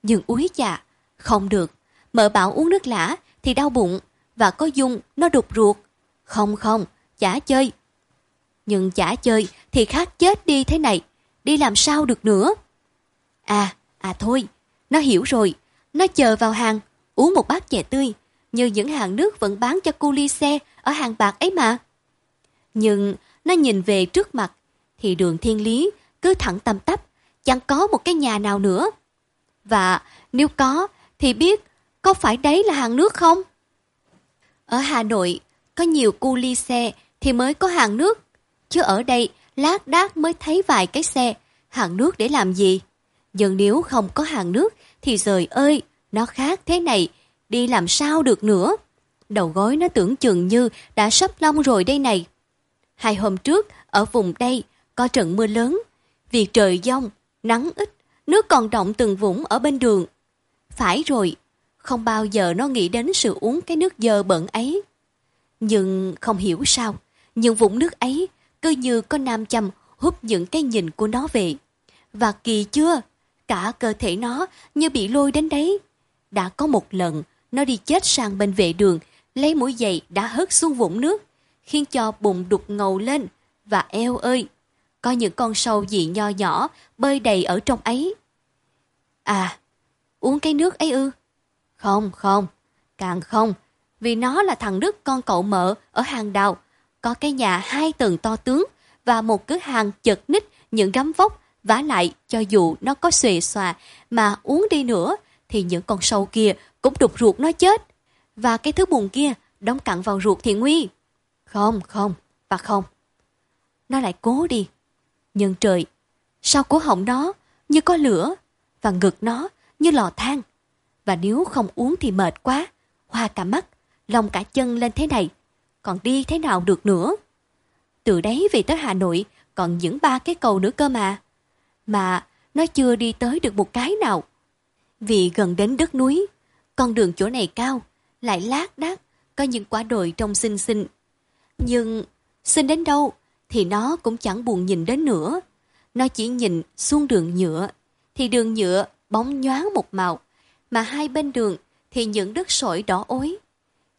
Speaker 1: Nhưng úi chà, không được, mợ bảo uống nước lã thì đau bụng và có dung nó đục ruột. Không không, chả chơi. Nhưng chả chơi thì khác chết đi thế này, đi làm sao được nữa. À, à thôi, nó hiểu rồi, nó chờ vào hàng, uống một bát chè tươi, như những hàng nước vẫn bán cho cu ly xe ở hàng bạc ấy mà. Nhưng nó nhìn về trước mặt, thì đường thiên lý cứ thẳng tầm tắp, chẳng có một cái nhà nào nữa. Và nếu có, thì biết có phải đấy là hàng nước không? Ở Hà Nội, có nhiều cu ly xe thì mới có hàng nước. Chứ ở đây, lát đác mới thấy vài cái xe, hàng nước để làm gì? Nhưng nếu không có hàng nước thì trời ơi, nó khác thế này, đi làm sao được nữa. Đầu gối nó tưởng chừng như đã sắp long rồi đây này. Hai hôm trước, ở vùng đây, có trận mưa lớn. Vì trời giông, nắng ít, nước còn động từng vũng ở bên đường. Phải rồi, không bao giờ nó nghĩ đến sự uống cái nước dơ bẩn ấy. Nhưng không hiểu sao, những vũng nước ấy cứ như có nam châm hút những cái nhìn của nó về. Và kỳ chưa, cả cơ thể nó như bị lôi đến đấy. Đã có một lần, nó đi chết sang bên vệ đường, lấy mũi giày đã hớt xuống vũng nước, khiến cho bụng đục ngầu lên, và eo ơi, có những con sâu dị nho nhỏ bơi đầy ở trong ấy. À, uống cái nước ấy ư? Không, không, càng không, vì nó là thằng Đức con cậu mợ ở hàng đào, có cái nhà hai tầng to tướng và một cửa hàng chật ních những gấm vóc vả lại cho dù nó có xuề xòa mà uống đi nữa thì những con sâu kia cũng đục ruột nó chết. Và cái thứ buồn kia đóng cặn vào ruột thì nguy. Không, không, và không. Nó lại cố đi. Nhưng trời, sao cổ họng nó như có lửa và ngực nó như lò than. Và nếu không uống thì mệt quá, hoa cả mắt, lòng cả chân lên thế này, còn đi thế nào được nữa. Từ đấy về tới Hà Nội còn những ba cái cầu nữa cơ mà. Mà nó chưa đi tới được một cái nào. Vì gần đến đất núi, con đường chỗ này cao, lại lát đác, có những quả đồi trông xinh xinh. Nhưng xinh đến đâu thì nó cũng chẳng buồn nhìn đến nữa. Nó chỉ nhìn xuống đường nhựa, thì đường nhựa bóng nhoáng một màu, mà hai bên đường thì những đất sỏi đỏ ối.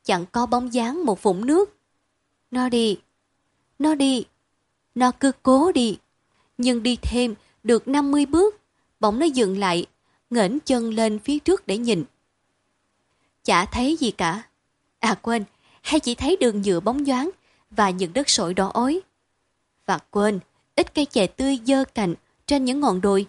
Speaker 1: Chẳng có bóng dáng một vũng nước. Nó đi, nó đi, nó cứ cố đi. Nhưng đi thêm được 50 bước, bỗng nó dừng lại, ngẩng chân lên phía trước để nhìn. Chả thấy gì cả. À quên, hay chỉ thấy đường nhựa bóng nhoáng và những đất sỏi đỏ ối. Và quên, ít cây chè tươi dơ cành trên những ngọn đồi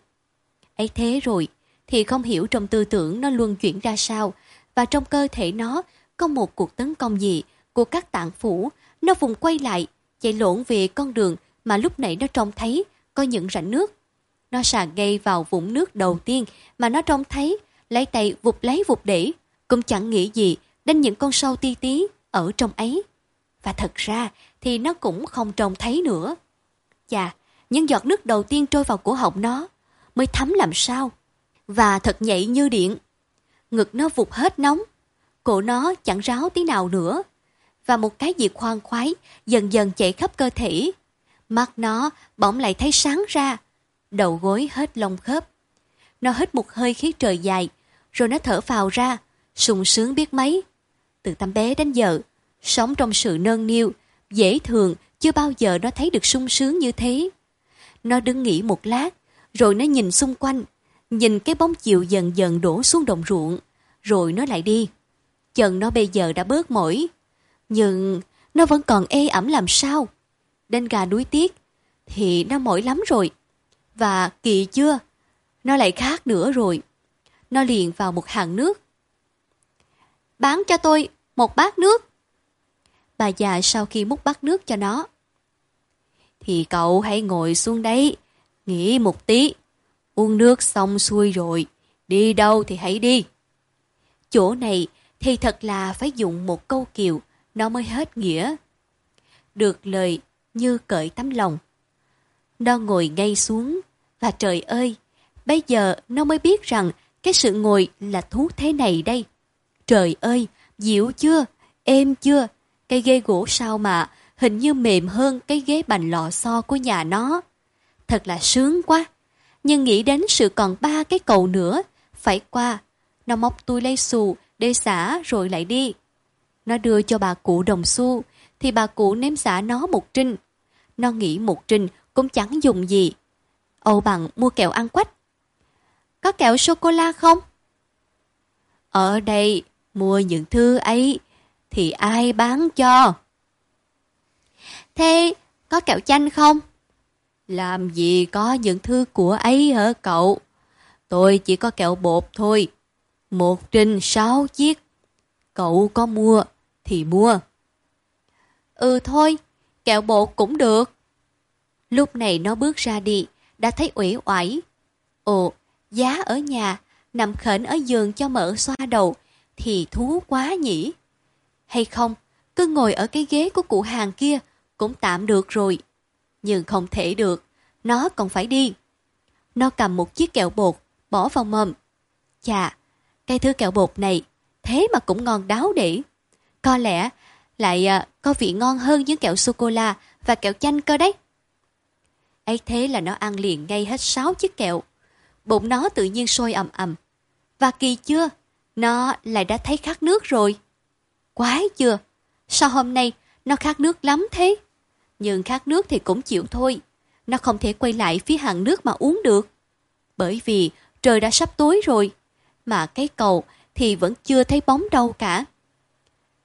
Speaker 1: ấy thế rồi, thì không hiểu trong tư tưởng nó luôn chuyển ra sao, và trong cơ thể nó có một cuộc tấn công gì của các tạng phủ, nó vùng quay lại, chạy lộn về con đường mà lúc nãy nó trông thấy có những rãnh nước. Nó sà ngay vào vũng nước đầu tiên mà nó trông thấy, lấy tay vụt lấy vụt để, cũng chẳng nghĩ gì đến những con sâu ti tí ở trong ấy. Và thật ra thì nó cũng không trông thấy nữa. Chà, những giọt nước đầu tiên trôi vào cổ họng nó mới thấm làm sao. Và thật nhạy như điện. Ngực nó vụt hết nóng. Cổ nó chẳng ráo tí nào nữa. Và một cái gì khoan khoái dần dần chạy khắp cơ thể. Mắt nó bỗng lại thấy sáng ra. Đầu gối hết lông khớp. Nó hít một hơi khí trời dài. Rồi nó thở phào ra. sung sướng biết mấy. Từ tăm bé đến giờ, sống trong sự nơn niu, dễ thường, chưa bao giờ nó thấy được sung sướng như thế. Nó đứng nghỉ một lát, rồi nó nhìn xung quanh, nhìn cái bóng chiều dần dần đổ xuống đồng ruộng, rồi nó lại đi. Chân nó bây giờ đã bớt mỏi, nhưng nó vẫn còn ê ẩm làm sao. Đến gà đuối tiết, thì nó mỏi lắm rồi. Và kỳ chưa, nó lại khác nữa rồi. Nó liền vào một hàng nước. Bán cho tôi một bát nước. Bà già sau khi múc bát nước cho nó. Thì cậu hãy ngồi xuống đấy, nghỉ một tí. Uống nước xong xuôi rồi, đi đâu thì hãy đi. Chỗ này thì thật là phải dùng một câu kiều, nó mới hết nghĩa. Được lời như cởi tấm lòng. Nó ngồi ngay xuống. Và trời ơi, bây giờ nó mới biết rằng cái sự ngồi là thú thế này đây. Trời ơi, dịu chưa? Êm chưa? Cây ghế gỗ sao mà hình như mềm hơn cái ghế bành lọ xo của nhà nó. Thật là sướng quá. Nhưng nghĩ đến sự còn ba cái cầu nữa, phải qua. Nó móc túi lấy xù để xả rồi lại đi. Nó đưa cho bà cụ đồng xu, thì bà cụ ném xả nó một trinh. Nó nghĩ một trinh cũng chẳng dùng gì. Âu bằng mua kẹo ăn quách. Có kẹo sô-cô-la không? Ở đây, mua những thứ ấy, thì ai bán cho? Thế có kẹo chanh không? Làm gì có những thứ của ấy hả cậu? Tôi chỉ có kẹo bột thôi. Một trinh sáu chiếc. Cậu có mua thì mua. Ừ thôi, kẹo bột cũng được. Lúc này nó bước ra đi, đã thấy uể oải. Ồ, giá ở nhà, nằm khẩn ở giường cho mở xoa đầu, thì thú quá nhỉ. Hay không, cứ ngồi ở cái ghế của cụ hàng kia, cũng tạm được rồi. Nhưng không thể được, nó còn phải đi. Nó cầm một chiếc kẹo bột, bỏ vào mồm. Chà, cái thứ kẹo bột này, thế mà cũng ngon đáo để. Có lẽ lại à, có vị ngon hơn những kẹo sô-cô-la và kẹo chanh cơ đấy. ấy thế là nó ăn liền ngay hết sáu chiếc kẹo. Bụng nó tự nhiên sôi ầm ầm. Và kỳ chưa, nó lại đã thấy khát nước rồi. Quái chưa, sao hôm nay nó khát nước lắm thế? Nhưng khát nước thì cũng chịu thôi. Nó không thể quay lại phía hàng nước mà uống được. Bởi vì trời đã sắp tối rồi. Mà cái cầu thì vẫn chưa thấy bóng đâu cả.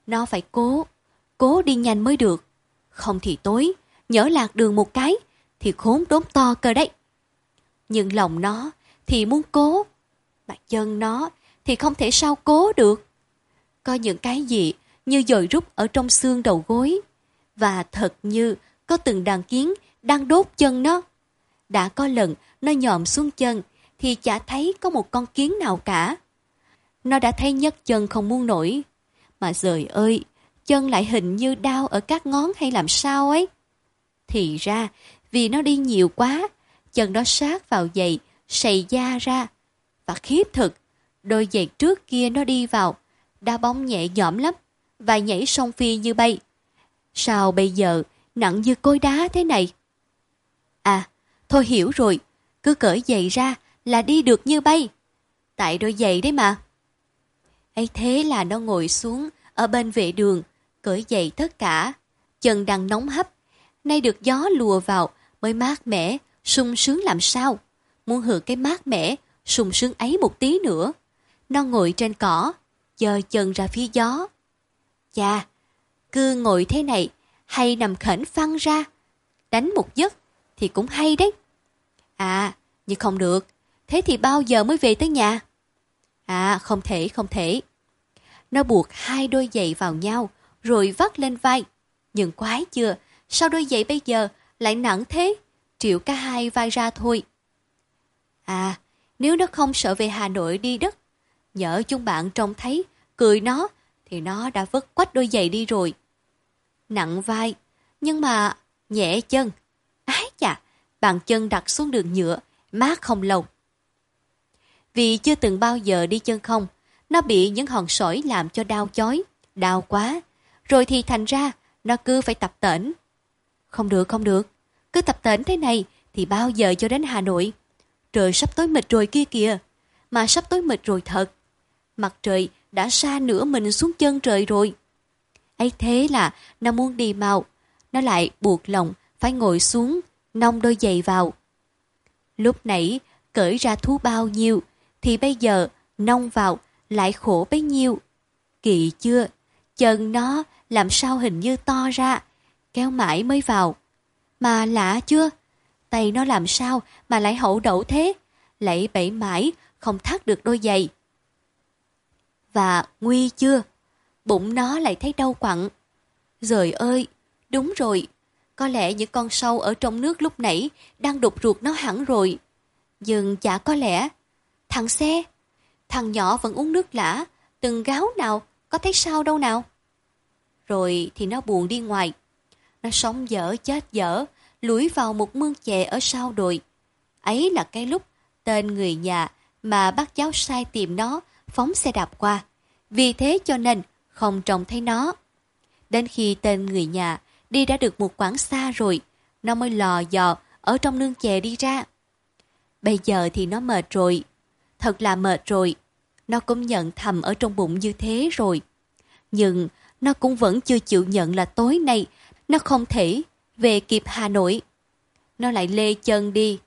Speaker 1: Nó phải cố, cố đi nhanh mới được. Không thì tối, nhỡ lạc đường một cái, thì khốn đốn to cơ đấy. Nhưng lòng nó thì muốn cố, mà chân nó thì không thể sao cố được. Có những cái gì như dồi rút ở trong xương đầu gối, và thật như có từng đàn kiến đang đốt chân nó. Đã có lần nó nhòm xuống chân thì chả thấy có một con kiến nào cả. Nó đã thấy nhấc chân không muốn nổi. Mà trời ơi, chân lại hình như đau ở các ngón hay làm sao ấy. Thì ra, vì nó đi nhiều quá, chân nó sát vào giày, sầy da ra. Và khiếp thực, đôi giày trước kia nó đi vào, đá bóng nhẹ nhõm lắm, và nhảy song phi như bay. Sao bây giờ nặng như cối đá thế này? À, thôi hiểu rồi, cứ cởi giày ra là đi được như bay. Tại đôi giày đấy mà. ấy thế là nó ngồi xuống ở bên vệ đường, cởi giày tất cả. Chân đang nóng hấp, nay được gió lùa vào mới mát mẻ, sung sướng làm sao. Muốn hưởng cái mát mẻ, sung sướng ấy một tí nữa. Nó ngồi trên cỏ, giơ chân ra phía gió. Chà, cứ ngồi thế này, hay nằm khẩn phăng ra, đánh một giấc thì cũng hay đấy. À, nhưng không được, thế thì bao giờ mới về tới nhà? À, không thể, không thể. Nó buộc hai đôi giày vào nhau, rồi vắt lên vai. Nhưng quái chưa, sao đôi giày bây giờ lại nặng thế? Triệu cả hai vai ra thôi. À, nếu nó không sợ về Hà Nội đi đất, nhỡ chúng bạn trông thấy, cười nó, thì nó đã vứt quách đôi giày đi rồi. Nặng vai, nhưng mà nhẹ chân. Ái chà, bàn chân đặt xuống đường nhựa, mát không lâu. Vì chưa từng bao giờ đi chân không, nó bị những hòn sỏi làm cho đau chói, đau quá. Rồi thì thành ra, nó cứ phải tập tễnh. Không được, không được. Cứ tập tễnh thế này thì bao giờ cho đến Hà Nội? Trời sắp tối mịt rồi kia kìa. Mà sắp tối mịt rồi thật. Mặt trời đã xa nửa mình xuống chân trời rồi ấy thế là nó muốn đi mau. Nó lại buộc lòng phải ngồi xuống, nong đôi giày vào. Lúc nãy cởi ra thú bao nhiêu, thì bây giờ nong vào lại khổ bấy nhiêu. Kỳ chưa, chân nó làm sao hình như to ra, kéo mãi mới vào. Mà lạ chưa, tay nó làm sao mà lại hậu đậu thế, lẫy bẫy mãi, không thắt được đôi giày. Và nguy chưa, bụng nó lại thấy đau quặn. Rời ơi, đúng rồi, có lẽ những con sâu ở trong nước lúc nãy đang đục ruột nó hẳn rồi. Nhưng chả có lẽ. Thằng xe, thằng nhỏ vẫn uống nước lã, từng gáo nào, có thấy sao đâu nào. Rồi thì nó buồn đi ngoài. Nó sống dở chết dở, lủi vào một mương chè ở sau đồi. Ấy là cái lúc tên người nhà mà bác giáo sai tìm nó phóng xe đạp qua. Vì thế cho nên không trông thấy nó. Đến khi tên người nhà đi đã được một quãng xa rồi, nó mới lò dò ở trong nương chè đi ra. Bây giờ thì nó mệt rồi, thật là mệt rồi. Nó cũng nhận thầm ở trong bụng như thế rồi. Nhưng nó cũng vẫn chưa chịu nhận là tối nay nó không thể về kịp Hà Nội. Nó lại lê chân đi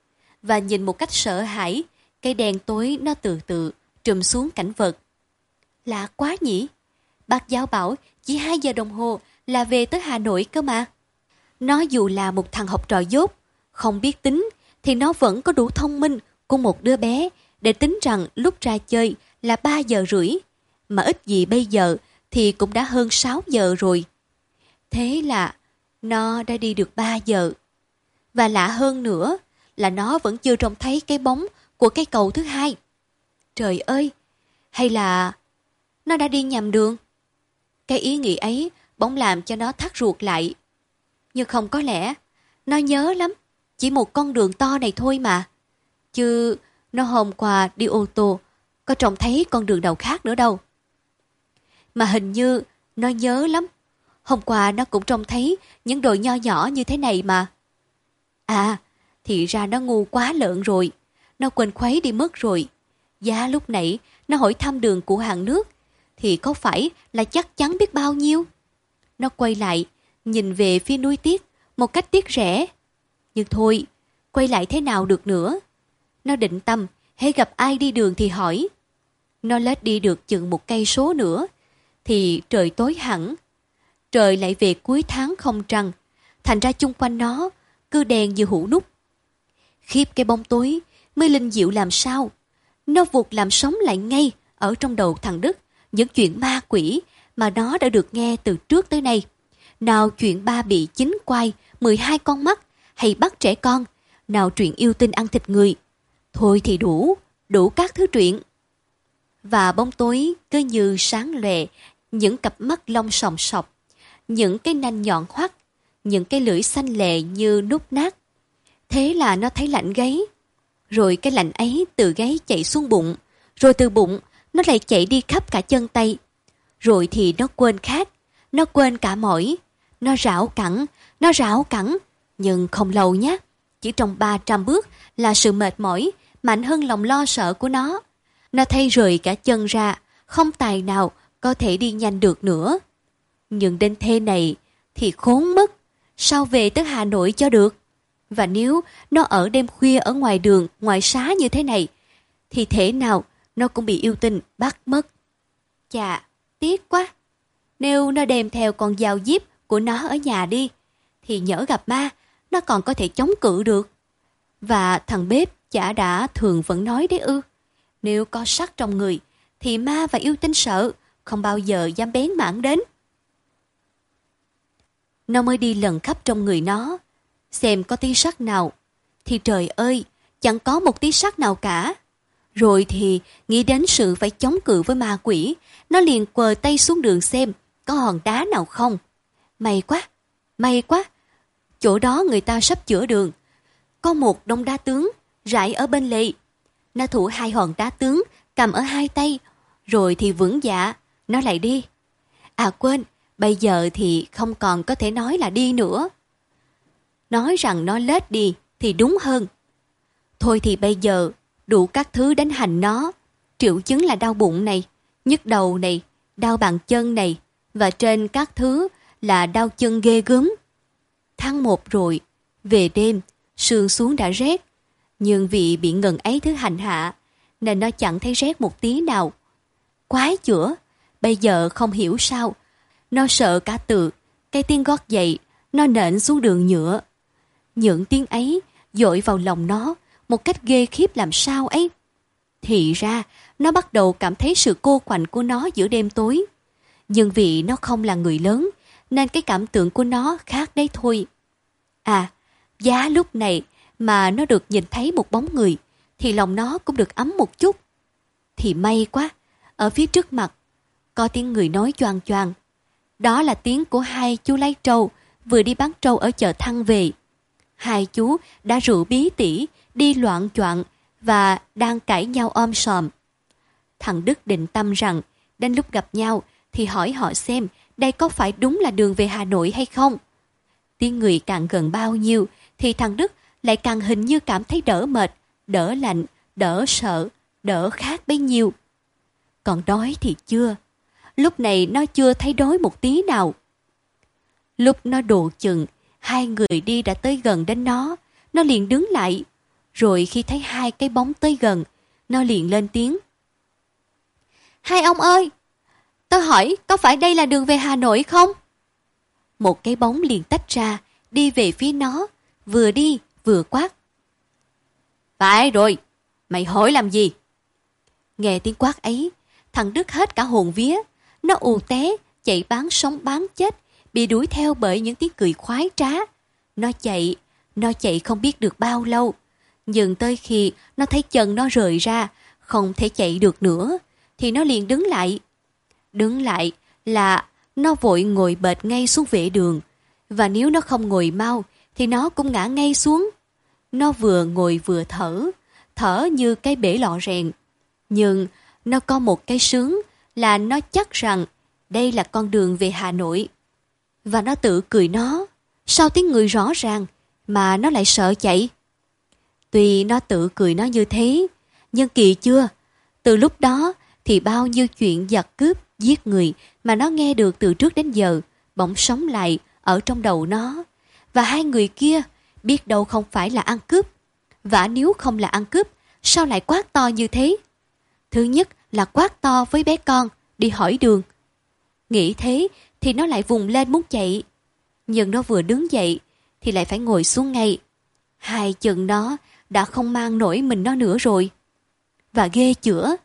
Speaker 1: và nhìn một cách sợ hãi cây đèn tối nó từ từ trùm xuống cảnh vật. Lạ quá nhỉ? Bác giáo bảo chỉ 2 giờ đồng hồ là về tới Hà Nội cơ mà. Nó dù là một thằng học trò dốt, không biết tính, thì nó vẫn có đủ thông minh của một đứa bé để tính rằng lúc ra chơi là 3 giờ rưỡi, mà ít gì bây giờ thì cũng đã hơn 6 giờ rồi. Thế là nó đã đi được 3 giờ. Và lạ hơn nữa là nó vẫn chưa trông thấy cái bóng của cái cầu thứ hai. Trời ơi! Hay là nó đã đi nhầm đường? Cái ý nghĩ ấy bỗng làm cho nó thắt ruột lại. Nhưng không có lẽ, nó nhớ lắm, chỉ một con đường to này thôi mà. Chứ nó hôm qua đi ô tô, có trông thấy con đường đầu khác nữa đâu. Mà hình như nó nhớ lắm. Hôm qua nó cũng trông thấy những đồi nho nhỏ như thế này mà. À, thì ra nó ngu quá lợn rồi. Nó quên khuấy đi mất rồi. Giá lúc nãy nó hỏi thăm đường của hàng nước thì có phải là chắc chắn biết bao nhiêu? Nó quay lại, nhìn về phía núi tiếc một cách tiếc rẻ. Nhưng thôi, quay lại thế nào được nữa? Nó định tâm, hay gặp ai đi đường thì hỏi. Nó lết đi được chừng một cây số nữa, thì trời tối hẳn. Trời lại về cuối tháng không trăng, thành ra chung quanh nó, cứ đèn như hũ nút. Khiếp cái bóng tối, mới linh diệu làm sao? Nó vụt làm sống lại ngay ở trong đầu thằng Đức những chuyện ma quỷ mà nó đã được nghe từ trước tới nay. Nào chuyện ba bị chín quay, 12 con mắt hay bắt trẻ con, nào chuyện yêu tinh ăn thịt người. Thôi thì đủ, đủ các thứ chuyện. Và bóng tối cứ như sáng lệ, những cặp mắt long sòng sọc, những cái nanh nhọn hoắt, những cái lưỡi xanh lệ như nút nát. Thế là nó thấy lạnh gáy. Rồi cái lạnh ấy từ gáy chạy xuống bụng, rồi từ bụng nó lại chạy đi khắp cả chân tay. Rồi thì nó quên khát, nó quên cả mỏi, nó rảo cẳng, nó rảo cẳng, nhưng không lâu nhé. Chỉ trong 300 bước là sự mệt mỏi, mạnh hơn lòng lo sợ của nó. Nó thay rời cả chân ra, không tài nào có thể đi nhanh được nữa. Nhưng đến thế này thì khốn mất, sao về tới Hà Nội cho được? Và nếu nó ở đêm khuya ở ngoài đường, ngoài xá như thế này, thì thể nào nó cũng bị yêu tinh bắt mất. Chà, tiếc quá. Nếu nó đem theo con dao díp của nó ở nhà đi, thì nhỡ gặp ma, nó còn có thể chống cự được. Và thằng bếp chả đã thường vẫn nói đấy ư. Nếu có sắt trong người, thì ma và yêu tinh sợ, không bao giờ dám bén mảng đến. Nó mới đi lần khắp trong người nó, xem có tí sắt nào. Thì trời ơi, chẳng có một tí sắt nào cả. Rồi thì nghĩ đến sự phải chống cự với ma quỷ, nó liền quờ tay xuống đường xem có hòn đá nào không. May quá, may quá. Chỗ đó người ta sắp chữa đường. Có một đông đá tướng rải ở bên lề. Nó thủ hai hòn đá tướng cầm ở hai tay, rồi thì vững dạ, nó lại đi. À quên, bây giờ thì không còn có thể nói là đi nữa. Nói rằng nó lết đi thì đúng hơn. Thôi thì bây giờ đủ các thứ đánh hành nó. Triệu chứng là đau bụng này, nhức đầu này, đau bàn chân này, và trên các thứ là đau chân ghê gớm. Tháng một rồi, về đêm, sương xuống đã rét, nhưng vì bị ngần ấy thứ hành hạ, nên nó chẳng thấy rét một tí nào. Quái chữa, bây giờ không hiểu sao, nó sợ cả tự cây tiên gót dậy, nó nện xuống đường nhựa. Những tiếng ấy dội vào lòng nó, một cách ghê khiếp làm sao ấy. Thì ra, nó bắt đầu cảm thấy sự cô quạnh của nó giữa đêm tối. Nhưng vì nó không là người lớn, nên cái cảm tưởng của nó khác đấy thôi. À, giá lúc này mà nó được nhìn thấy một bóng người, thì lòng nó cũng được ấm một chút. Thì may quá, ở phía trước mặt, có tiếng người nói choàng choàng. Đó là tiếng của hai chú lái trâu vừa đi bán trâu ở chợ Thăng về. Hai chú đã rượu bí tỉ, đi loạn choạng và đang cãi nhau om sòm. Thằng Đức định tâm rằng, đến lúc gặp nhau thì hỏi họ xem đây có phải đúng là đường về Hà Nội hay không. Tiếng người càng gần bao nhiêu thì thằng Đức lại càng hình như cảm thấy đỡ mệt, đỡ lạnh, đỡ sợ, đỡ khát bấy nhiêu. Còn đói thì chưa. Lúc này nó chưa thấy đói một tí nào. Lúc nó đồ chừng, hai người đi đã tới gần đến nó. Nó liền đứng lại. Rồi khi thấy hai cái bóng tới gần, nó liền lên tiếng. Hai ông ơi! Tôi hỏi có phải đây là đường về Hà Nội không? Một cái bóng liền tách ra, đi về phía nó, vừa đi vừa quát. Phải rồi, mày hỏi làm gì? Nghe tiếng quát ấy, thằng Đức hết cả hồn vía. Nó ù té, chạy bán sống bán chết, bị đuổi theo bởi những tiếng cười khoái trá. Nó chạy, nó chạy không biết được bao lâu. Nhưng tới khi nó thấy chân nó rời ra, không thể chạy được nữa, thì nó liền đứng lại. Đứng lại là nó vội ngồi bệt ngay xuống vệ đường. Và nếu nó không ngồi mau, thì nó cũng ngã ngay xuống. Nó vừa ngồi vừa thở, thở như cái bể lọ rèn. Nhưng nó có một cái sướng là nó chắc rằng đây là con đường về Hà Nội. Và nó tự cười nó, sao tiếng người rõ ràng mà nó lại sợ chạy. Tuy nó tự cười nó như thế, nhưng kỳ chưa, từ lúc đó thì bao nhiêu chuyện giật cướp, giết người mà nó nghe được từ trước đến giờ, bỗng sống lại ở trong đầu nó. Và hai người kia biết đâu không phải là ăn cướp. Và nếu không là ăn cướp, sao lại quát to như thế? Thứ nhất là quát to với bé con, đi hỏi đường. Nghĩ thế thì nó lại vùng lên muốn chạy. Nhưng nó vừa đứng dậy thì lại phải ngồi xuống ngay. Hai chân nó đã không mang nổi mình nó nữa rồi. Và ghê chữa,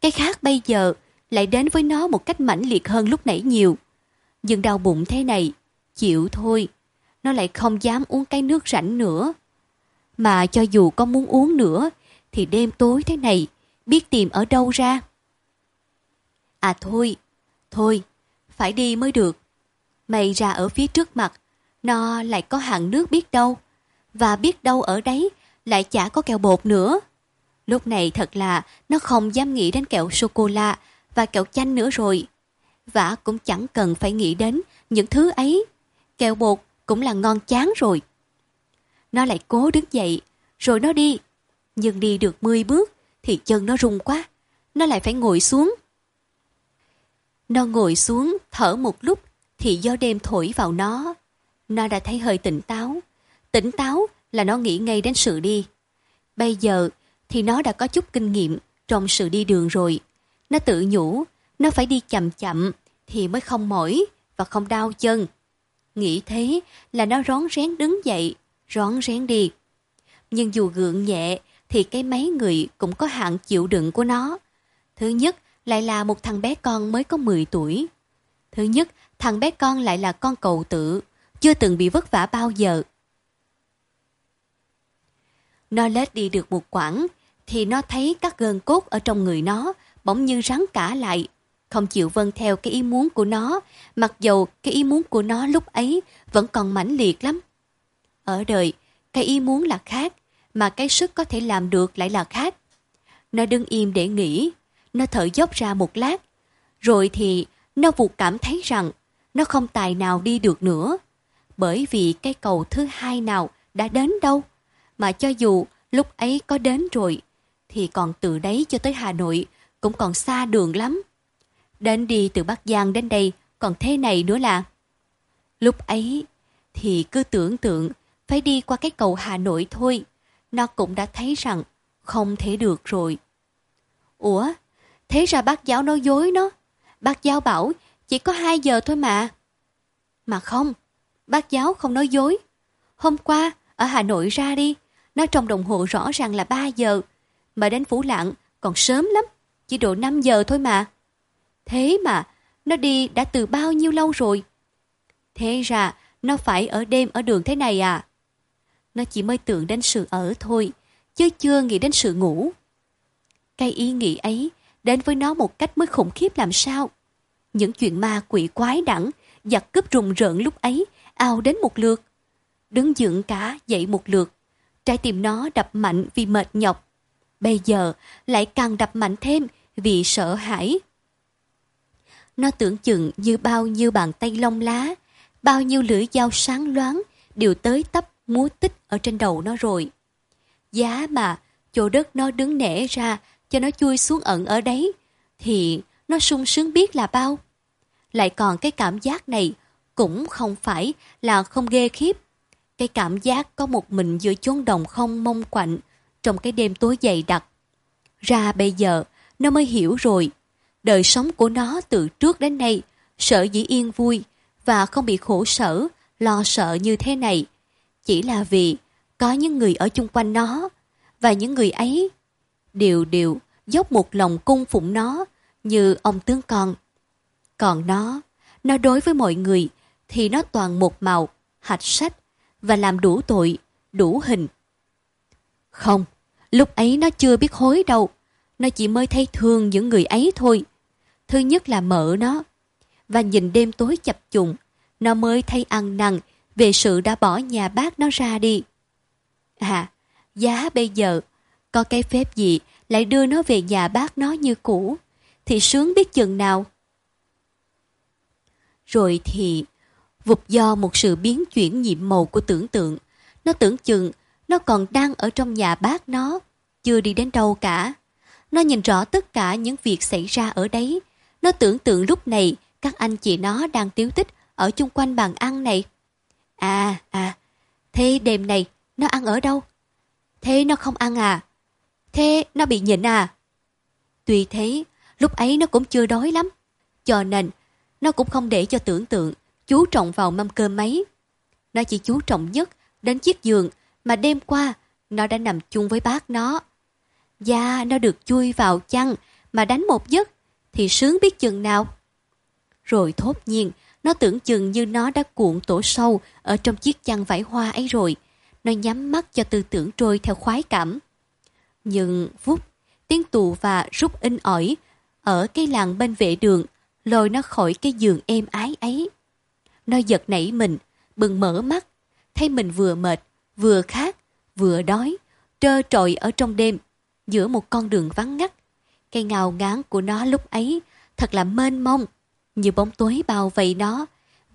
Speaker 1: cái khác bây giờ lại đến với nó một cách mãnh liệt hơn lúc nãy nhiều. Nhưng đau bụng thế này, chịu thôi. Nó lại không dám uống cái nước rảnh nữa. Mà cho dù có muốn uống nữa, thì đêm tối thế này, biết tìm ở đâu ra. À thôi, thôi, phải đi mới được. Mày ra ở phía trước mặt, nó lại có hàng nước biết đâu. Và biết đâu ở đấy lại chả có kẹo bột nữa. Lúc này thật là nó không dám nghĩ đến kẹo sô-cô-la và kẹo chanh nữa rồi. Và cũng chẳng cần phải nghĩ đến những thứ ấy. Kẹo bột cũng là ngon chán rồi. Nó lại cố đứng dậy, rồi nó đi. Nhưng đi được 10 bước thì chân nó rung quá. Nó lại phải ngồi xuống. Nó ngồi xuống thở một lúc thì gió đêm thổi vào nó. Nó đã thấy hơi tỉnh táo. Tỉnh táo là nó nghĩ ngay đến sự đi. Bây giờ thì nó đã có chút kinh nghiệm trong sự đi đường rồi. Nó tự nhủ, nó phải đi chậm chậm thì mới không mỏi và không đau chân. Nghĩ thế là nó rón rén đứng dậy, rón rén đi. Nhưng dù gượng nhẹ thì cái mấy người cũng có hạn chịu đựng của nó. Thứ nhất lại là một thằng bé con mới có 10 tuổi. Thứ nhất, thằng bé con lại là con cầu tự, chưa từng bị vất vả bao giờ. Nó lết đi được một quãng, thì nó thấy các gân cốt ở trong người nó bỗng như rắn cả lại, không chịu vâng theo cái ý muốn của nó, mặc dầu cái ý muốn của nó lúc ấy vẫn còn mãnh liệt lắm. Ở đời, cái ý muốn là khác, mà cái sức có thể làm được lại là khác. Nó đứng im để nghĩ, nó thở dốc ra một lát, rồi thì nó vụt cảm thấy rằng nó không tài nào đi được nữa, bởi vì cái cầu thứ hai nào đã đến đâu, mà cho dù lúc ấy có đến rồi, thì còn từ đấy cho tới Hà Nội cũng còn xa đường lắm. Đến đi từ Bắc Giang đến đây còn thế này nữa là. Lúc ấy thì cứ tưởng tượng phải đi qua cái cầu Hà Nội thôi, nó cũng đã thấy rằng không thể được rồi. Ủa, thế ra bác giáo nói dối nó. Bác giáo bảo chỉ có 2 giờ thôi mà. Mà không, bác giáo không nói dối. Hôm qua, ở Hà Nội ra đi, nó trong đồng hồ rõ ràng là 3 giờ, mà đến Phủ Lạng còn sớm lắm, chỉ độ 5 giờ thôi mà. Thế mà, nó đi đã từ bao nhiêu lâu rồi? Thế ra, nó phải ở đêm ở đường thế này à? Nó chỉ mới tưởng đến sự ở thôi, chứ chưa nghĩ đến sự ngủ. Cái ý nghĩ ấy đến với nó một cách mới khủng khiếp làm sao. Những chuyện ma quỷ quái đẳng, giặc cướp rùng rợn lúc ấy, ao đến một lượt. đứng dựng cả dậy một lượt. Trái tim nó đập mạnh vì mệt nhọc. Bây giờ lại càng đập mạnh thêm vì sợ hãi. Nó tưởng chừng như bao nhiêu bàn tay lông lá, bao nhiêu lưỡi dao sáng loáng đều tới tấp múa tích ở trên đầu nó rồi. Giá mà chỗ đất nó đứng nẻ ra cho nó chui xuống ẩn ở đấy, thì nó sung sướng biết là bao. Lại còn cái cảm giác này cũng không phải là không ghê khiếp. Cái cảm giác có một mình giữa chốn đồng không mông quạnh trong cái đêm tối dày đặc. Ra bây giờ, nó mới hiểu rồi. Đời sống của nó từ trước đến nay, sợ dĩ yên vui và không bị khổ sở, lo sợ như thế này. Chỉ là vì có những người ở chung quanh nó, và những người ấy đều đều dốc một lòng cung phụng nó như ông tướng con. Còn nó, nó đối với mọi người thì nó toàn một màu, hạch sách và làm đủ tội, đủ hình. Không, lúc ấy nó chưa biết hối đâu. Nó chỉ mới thấy thương những người ấy thôi. Thứ nhất là mợ nó. Và nhìn đêm tối chập trùng, nó mới thấy ăn năn về sự đã bỏ nhà bác nó ra đi. À, giá bây giờ, có cái phép gì lại đưa nó về nhà bác nó như cũ, thì sướng biết chừng nào. Rồi thì, vụt do một sự biến chuyển nhiệm màu của tưởng tượng, nó tưởng chừng nó còn đang ở trong nhà bác nó, chưa đi đến đâu cả. Nó nhìn rõ tất cả những việc xảy ra ở đấy. Nó tưởng tượng lúc này các anh chị nó đang tiếu tích ở chung quanh bàn ăn này. À, à, thế đêm này nó ăn ở đâu? Thế nó không ăn à? Thế nó bị nhịn à? Tuy thế, lúc ấy nó cũng chưa đói lắm. Cho nên, nó cũng không để cho tưởng tượng chú trọng vào mâm cơm mấy. Nó chỉ chú trọng nhất đến chiếc giường mà đêm qua nó đã nằm chung với bác nó. Da nó được chui vào chăn mà đánh một giấc thì sướng biết chừng nào. Rồi thốt nhiên, nó tưởng chừng như nó đã cuộn tổ sâu ở trong chiếc chăn vải hoa ấy rồi. Nó nhắm mắt cho tư tưởng trôi theo khoái cảm. Nhưng vút, tiếng tù và rút in ỏi ở cái làng bên vệ đường, lôi nó khỏi cái giường êm ái ấy. Nó giật nảy mình, bừng mở mắt, thấy mình vừa mệt, vừa khát, vừa đói, trơ trọi ở trong đêm, giữa một con đường vắng ngắt. Cây ngào ngán của nó lúc ấy thật là mênh mông, như bóng tối bao vây nó,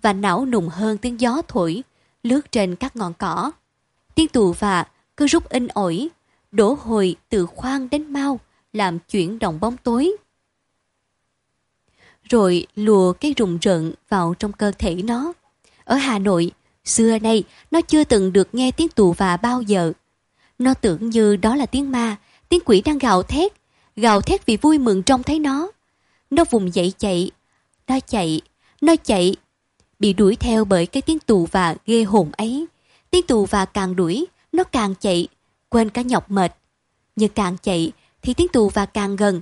Speaker 1: và não nùng hơn tiếng gió thổi, lướt trên các ngọn cỏ. Tiếng tù và cứ rút in ỏi, đổ hồi từ khoang đến mau, làm chuyển động bóng tối. Rồi lùa cái rùng rợn vào trong cơ thể nó. Ở Hà Nội, xưa nay nó chưa từng được nghe tiếng tù và bao giờ. Nó tưởng như đó là tiếng ma, tiếng quỷ đang gào thét, gào thét vì vui mừng trông thấy nó. Nó vùng dậy chạy, nó chạy, nó chạy, bị đuổi theo bởi cái tiếng tù và ghê hồn ấy. Tiếng tù và càng đuổi, nó càng chạy, quên cả nhọc mệt. Nhưng càng chạy thì tiếng tù và càng gần.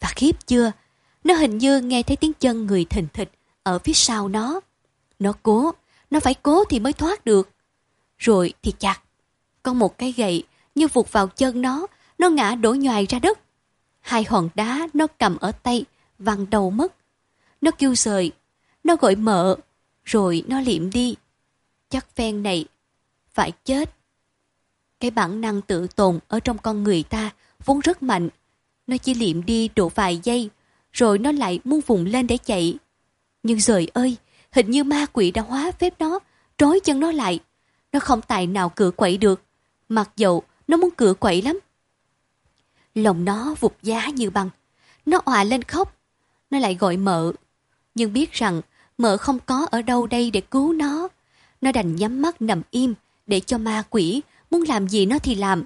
Speaker 1: Và khiếp chưa, nó hình như nghe thấy tiếng chân người thình thịch ở phía sau nó. Nó cố, nó phải cố thì mới thoát được. Rồi thì chặt, con một cái gậy như vụt vào chân nó, nó ngã đổ nhoài ra đất. Hai hòn đá nó cầm ở tay, văng đầu mất. Nó kêu rời, nó gọi mợ, rồi nó liệm đi. Chắc phen này, phải chết. Cái bản năng tự tồn ở trong con người ta vốn rất mạnh. Nó chỉ liệm đi độ vài giây, rồi nó lại muốn vùng lên để chạy. Nhưng rời ơi, hình như ma quỷ đã hóa phép nó, trói chân nó lại. Nó không tài nào cựa quậy được, mặc dầu nó muốn cựa quậy lắm. Lòng nó vụt giá như băng, nó òa lên khóc. Nó lại gọi mợ, nhưng biết rằng mợ không có ở đâu đây để cứu nó. Nó đành nhắm mắt nằm im để cho ma quỷ muốn làm gì nó thì làm.